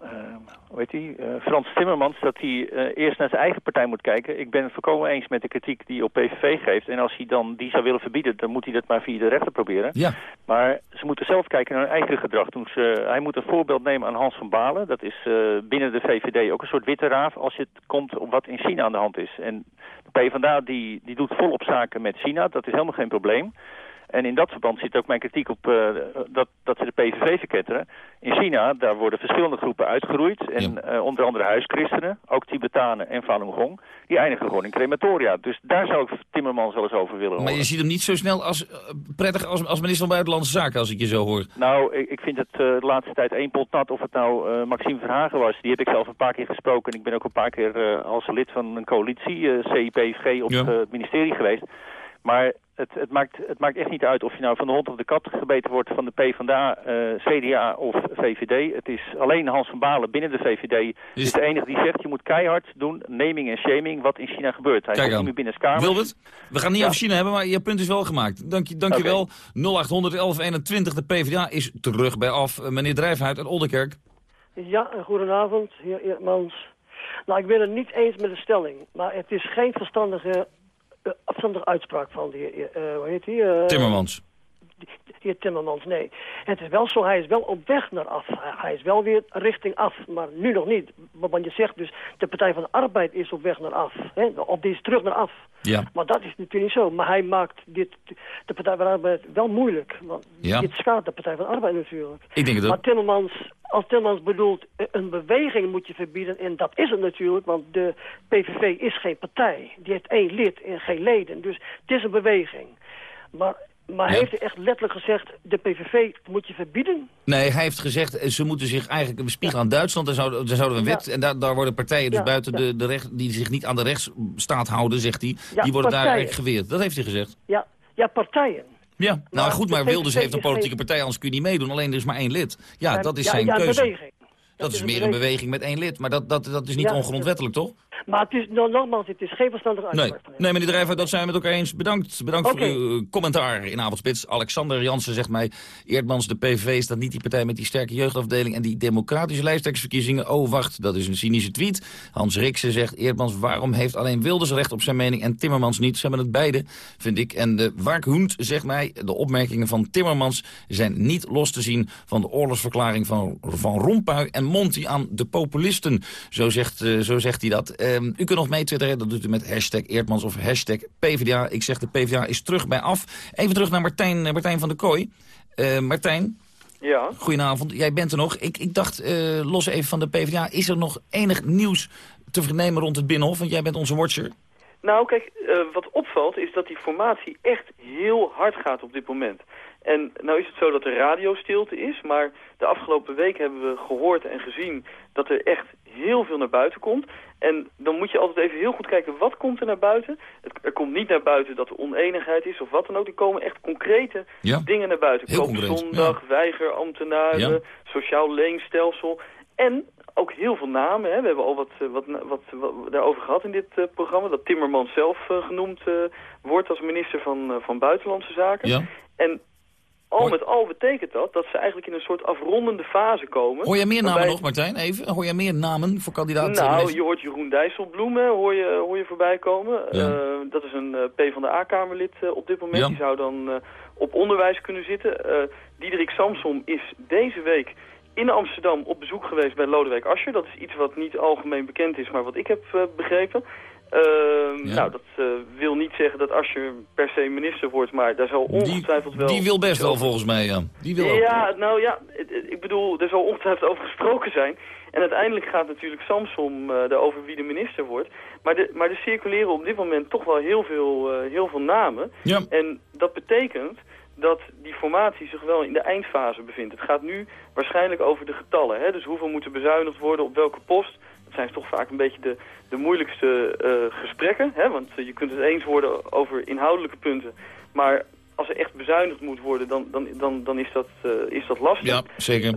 eh, hoe heet die, Frans Timmermans, dat hij eh, eerst naar zijn eigen partij moet kijken. Ik ben het volkomen eens met de kritiek die hij op PVV geeft. En als hij dan die zou willen verbieden, dan moet hij dat maar via de rechter proberen. Ja. Maar ze moeten zelf kijken naar hun eigen gedrag. Toen ze, hij moet een voorbeeld nemen aan Hans van Balen. Dat is eh, binnen de VVD ook een soort witte raaf als het komt op wat in China aan de hand is. En de PvdA die, die doet volop zaken met China. Dat is helemaal geen probleem. En in dat verband zit ook mijn kritiek op eh, dat, dat ze de PVV verketteren. In China, daar worden verschillende groepen uitgeroeid. En eh, onder andere huischristenen, ook Tibetanen en Falun Gong. Die eindigen gewoon in crematoria. Dus daar zou ik Timmermans wel eens over willen horen. Maar je ziet hem niet zo snel als eh, prettig als, als minister van Buitenlandse Zaken... als ik je zo hoor. Nou, ik, ik vind het de laatste tijd één pot nat. Of het nou Maxime Verhagen was. Die heb ik zelf een paar keer gesproken. En ik ben ook een paar keer als lid van een coalitie, CIPFG, op Ja. het ministerie geweest. Maar het, het, maakt, het maakt echt niet uit of je nou van de hond of de kat gebeten wordt van de PvdA, eh CDA of VVD. Het is alleen Hans van Balen binnen de VVD is de enige die zegt je moet keihard doen, naming en shaming, wat in China gebeurt. Hij niet meer binnen Kamer. Wilbert, we gaan niet Ja. over China hebben, maar je punt is wel gemaakt. Dank je, dank je wel. 0800 1121, de PvdA is terug bij af. Eh, Meneer Drijfhuid uit Oldenkerk. Ja, een goedenavond, heer Eertmans. Nou, ik ben het niet eens met de stelling, maar het is geen verstandige, eh, afstandige uitspraak van de heer, eh, hoe heet die? eh, Timmermans. De heer Timmermans, nee. Het is wel zo, hij is wel op weg naar af. Hij- is wel weer richting af, maar nu nog niet. Maar Want je zegt dus, de Partij van de Arbeid is op weg naar af. Hè? Of die is terug naar af. Ja. Maar dat is natuurlijk niet zo. Maar hij maakt dit, de Partij van de Arbeid wel moeilijk. Want Ja. dit schaadt de Partij van de Arbeid natuurlijk. Ik denk. Maar Timmermans, als Timmermans bedoelt eh, een beweging moet je verbieden... en dat is het natuurlijk, want de PVV is geen partij. Die heeft één lid en geen leden. Dus het is een beweging. Maar, maar Ja. heeft hij echt letterlijk gezegd... de PVV moet je verbieden? Nee, hij heeft gezegd, eh, ze moeten zich eigenlijk bespiegelen aan Duitsland. Daar zouden, daar zouden we een wet, en daar, daar worden partijen dus Ja, buiten ja. De, de recht, die zich niet aan de rechtsstaat houden, zegt hij. Ja, die worden daar eigenlijk geweerd. Dat heeft hij gezegd. Ja, ja partijen. Ja, nou Maar goed, maar Wilders heeft een politieke partij, anders kun je niet meedoen. Alleen er is maar één lid. Ja, Ja, dat is ja, zijn ja, keuze. beweging. Dat is meer een beweging. beweging met één lid, maar dat, dat, dat is niet Ja, ongrondwettelijk, toch? Maar het is, nou, nogmaals, het is geen verstandige uitspraak. Nee, nee meneer Drijver, dat zijn we met elkaar eens. Bedankt, bedankt voor uw eh, commentaar in Avondspits. Alexander Jansen zegt mij, Eerdmans, de PVV is dat niet die partij met die sterke jeugdafdeling en die democratische lijsttrekkersverkiezingen. Oh, wacht, dat is een cynische tweet. Hans Riksen zegt, Eerdmans, waarom heeft alleen Wilders recht op zijn mening en Timmermans niet? Ze hebben het beide, vind ik. En de Waarkhoend zegt mij, de opmerkingen van Timmermans zijn niet los te zien van de oorlogsverklaring van Van Rompuy en Monti aan de populisten. Zo zegt, uh, zo zegt hij dat. Uh, u kunt nog mee twitteren, dat doet u met hashtag Eerdmans of hashtag PvdA. Ik zeg de PvdA is terug bij af. Even terug naar Martijn, uh, Martijn van der Kooi. Uh, Martijn? Ja? Goedenavond, jij bent er nog. Ik, ik dacht, los even van de PvdA, is er nog enig nieuws te vernemen rond het Binnenhof? Want jij bent onze watcher. Nou, kijk, wat opvalt is dat die formatie echt heel hard gaat op dit moment. En nou is het zo dat er radiostilte is, maar de afgelopen week hebben we gehoord en gezien dat er echt heel veel naar buiten komt. En dan moet je altijd even heel goed kijken, wat komt er naar buiten? Het, er komt niet naar buiten dat er oneenigheid is of wat dan ook. Er komen echt concrete ja. dingen naar buiten. Koop zondag, ja. weigerambtenaren, ja. sociaal leenstelsel. En ook heel veel namen. Hè. We hebben al wat, wat, wat, wat, daarover gehad in dit uh, programma. Dat Timmermans zelf uh, genoemd uh, wordt als minister van, van Buitenlandse Zaken. Ja. En al met al betekent dat dat ze eigenlijk in een soort afrondende fase komen. Hoor je meer namen nog, Martijn? Even? Hoor je meer namen voor kandidaten? Nou, je hoort Jeroen Dijsselbloemen hoor je, hoor je voorbij komen. Ja. Uh, dat is een uh, PvdA-kamerlid uh, op dit moment. Ja. Die zou dan op onderwijs kunnen zitten. Diederik Samsom is deze week in Amsterdam op bezoek geweest bij Lodewijk Asscher. Dat is iets wat niet algemeen bekend is, maar wat ik heb begrepen. Uh, ja. Nou, dat uh, wil niet zeggen dat als je per se minister wordt, maar daar zal ongetwijfeld wel... Die wil best wel volgens mij, ja. Die wil ja, ook. nou ja, ik bedoel, er zal ongetwijfeld over gesproken zijn. En uiteindelijk gaat natuurlijk Samsom uh, daarover wie de minister wordt. Maar, de, maar er circuleren op dit moment toch wel heel veel, heel veel namen. Ja. En dat betekent dat die formatie zich wel in de eindfase bevindt. Het gaat nu waarschijnlijk over de getallen. Hè? Dus hoeveel moet er bezuinigd worden op welke post... Zijn toch vaak een beetje de, de moeilijkste uh, gesprekken. Hè? Want uh, je kunt het eens worden over inhoudelijke punten. Maar als er echt bezuinigd moet worden, dan, dan, dan, dan is, dat, uh, is dat lastig. Ja, zeker.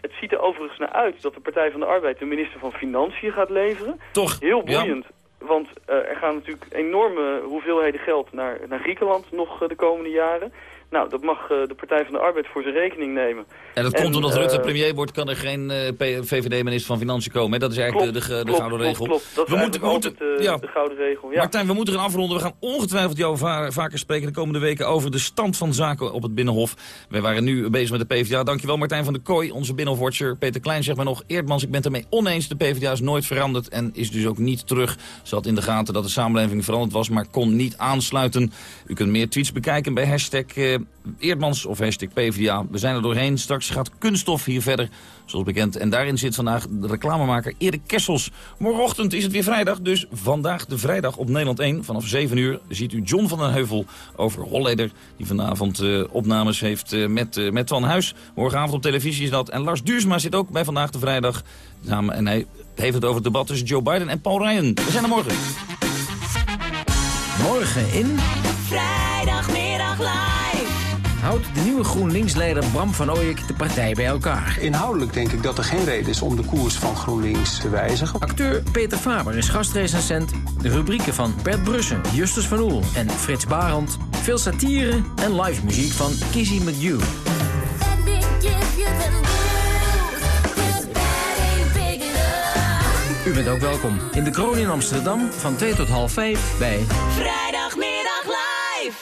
het ziet er overigens naar uit dat de Partij van de Arbeid de minister van Financiën gaat leveren. Toch? Heel boeiend. Ja. Want er gaan natuurlijk enorme hoeveelheden geld naar, naar Griekenland nog de komende jaren. Nou, dat mag uh, de Partij van de Arbeid voor zijn rekening nemen. En dat en, komt omdat Rutte premier wordt, kan er geen uh, VVD-minister van Financiën komen. Hè? Dat is eigenlijk klopt, de, de, de klopt, gouden regel. Klopt, klopt. Dat we is moeten, we moeten, de, ja. de gouden regel. Ja. Martijn, we moeten gaan afronden. We gaan ongetwijfeld jou va vaker spreken de komende weken over de stand van zaken op het Binnenhof. Wij waren nu bezig met de PvdA. Dankjewel Martijn van der Kooi, onze Binnenhofwatcher. Peter Klein zegt maar nog, Eerdmans, ik ben het ermee oneens. De PvdA is nooit veranderd en is dus ook niet terug. Ze had in de gaten dat de samenleving veranderd was, maar kon niet aansluiten. U kunt meer tweets bekijken bij hashtag Eerdmans of hashtag PvdA. We zijn er doorheen. Straks gaat kunststof hier verder, zoals bekend. En daarin zit vandaag de reclamemaker Erik Kessels. Morgenochtend is het weer vrijdag, dus vandaag de vrijdag op Nederland 1. Vanaf 7 uur ziet u John van den Heuvel over Holleder... die vanavond uh, opnames heeft uh, met, uh, met Van Huis. Morgenavond op televisie is dat. En Lars Duursma zit ook bij Vandaag de Vrijdag. Samen, en hij heeft het over het debat tussen Joe Biden en Paul Ryan. We zijn er morgen. Morgen in... Vrijdagmiddag live houdt de nieuwe GroenLinks-leider Bram van Ooyek de partij bij elkaar. Inhoudelijk denk ik dat er geen reden is om de koers van GroenLinks te wijzigen. Acteur Peter Faber is gastrecensent. De rubrieken van Bert Brussen, Justus van Oel en Frits Barend. Veel satire en live muziek van Kizzy McHugh. U bent ook welkom in de Kroon in Amsterdam van 2 tot half 5 bij...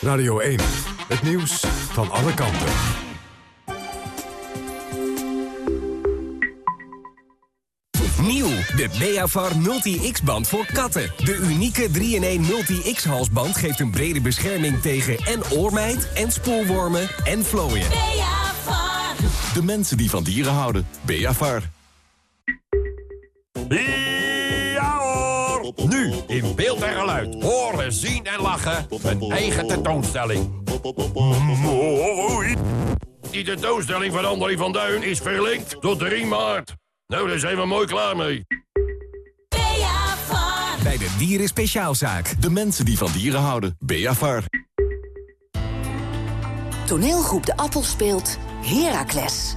Radio 1. Het nieuws van alle kanten. Nieuw, de Beavar Multi-X-band voor katten. De unieke 3-in-1 Multi-X-halsband geeft een brede bescherming tegen en oormijt... en spoorwormen en vlooien. Beavar. De mensen die van dieren houden. Beavar. Nu in beeld en geluid. Horen, zien en lachen. Een eigen tentoonstelling. Mooi. Die tentoonstelling van André van Duin is verlinkt tot 3 maart. Nou, daar zijn we mooi klaar mee. Bij de Dieren Speciaalzaak. De mensen die van dieren houden. Beavar. Toneelgroep De Appel speelt Heracles.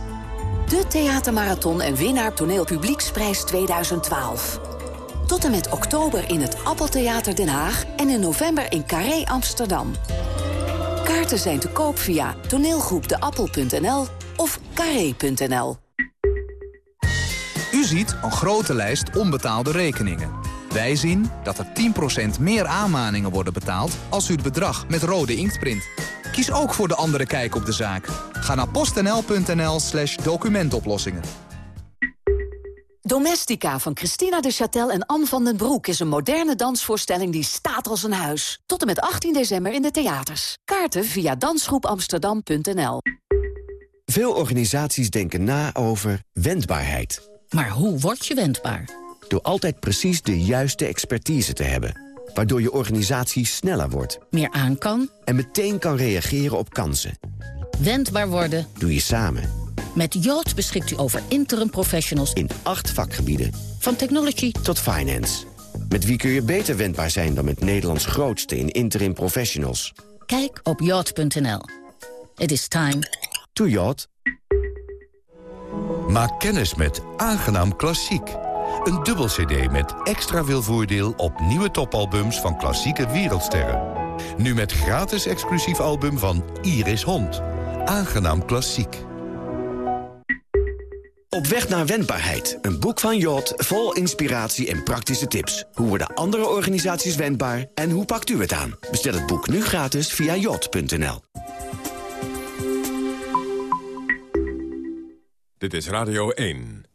De theatermarathon en winnaar toneelpublieksprijs 2012. Tot en met oktober in het Appeltheater Den Haag en in november in Carré Amsterdam. Kaarten zijn te koop via toneelgroepdeappel.nl of carré.nl. U ziet een grote lijst onbetaalde rekeningen. Wij zien dat er 10% meer aanmaningen worden betaald als u het bedrag met rode inkt print. Kies ook voor de andere kijk op de zaak. Ga naar postnl.nl slash documentoplossingen. Domestica van Christina de Châtel en Anne van den Broek is een moderne dansvoorstelling die staat als een huis. Tot en met 18 december in de theaters. Kaarten via dansgroepamsterdam.nl. Veel organisaties denken na over wendbaarheid. Maar hoe word je wendbaar? Door altijd precies de juiste expertise te hebben. Waardoor je organisatie sneller wordt. Meer aan kan. En meteen kan reageren op kansen. Wendbaar worden. Doe je samen. Met Yacht beschikt u over interim professionals in acht vakgebieden. Van technology tot finance. Met wie kun je beter wendbaar zijn dan met Nederlands grootste in interim professionals? Kijk op yacht.nl. It is time to yacht. Maak kennis met Aangenaam Klassiek. Een dubbel cd met extra veel voordeel op nieuwe topalbums van klassieke wereldsterren. Nu met gratis exclusief album van Iris Hond. Aangenaam Klassiek. Op weg naar wendbaarheid. Een boek van Jot vol inspiratie en praktische tips. Hoe worden andere organisaties wendbaar en hoe pakt u het aan? Bestel het boek nu gratis via jot.nl. Dit is Radio 1.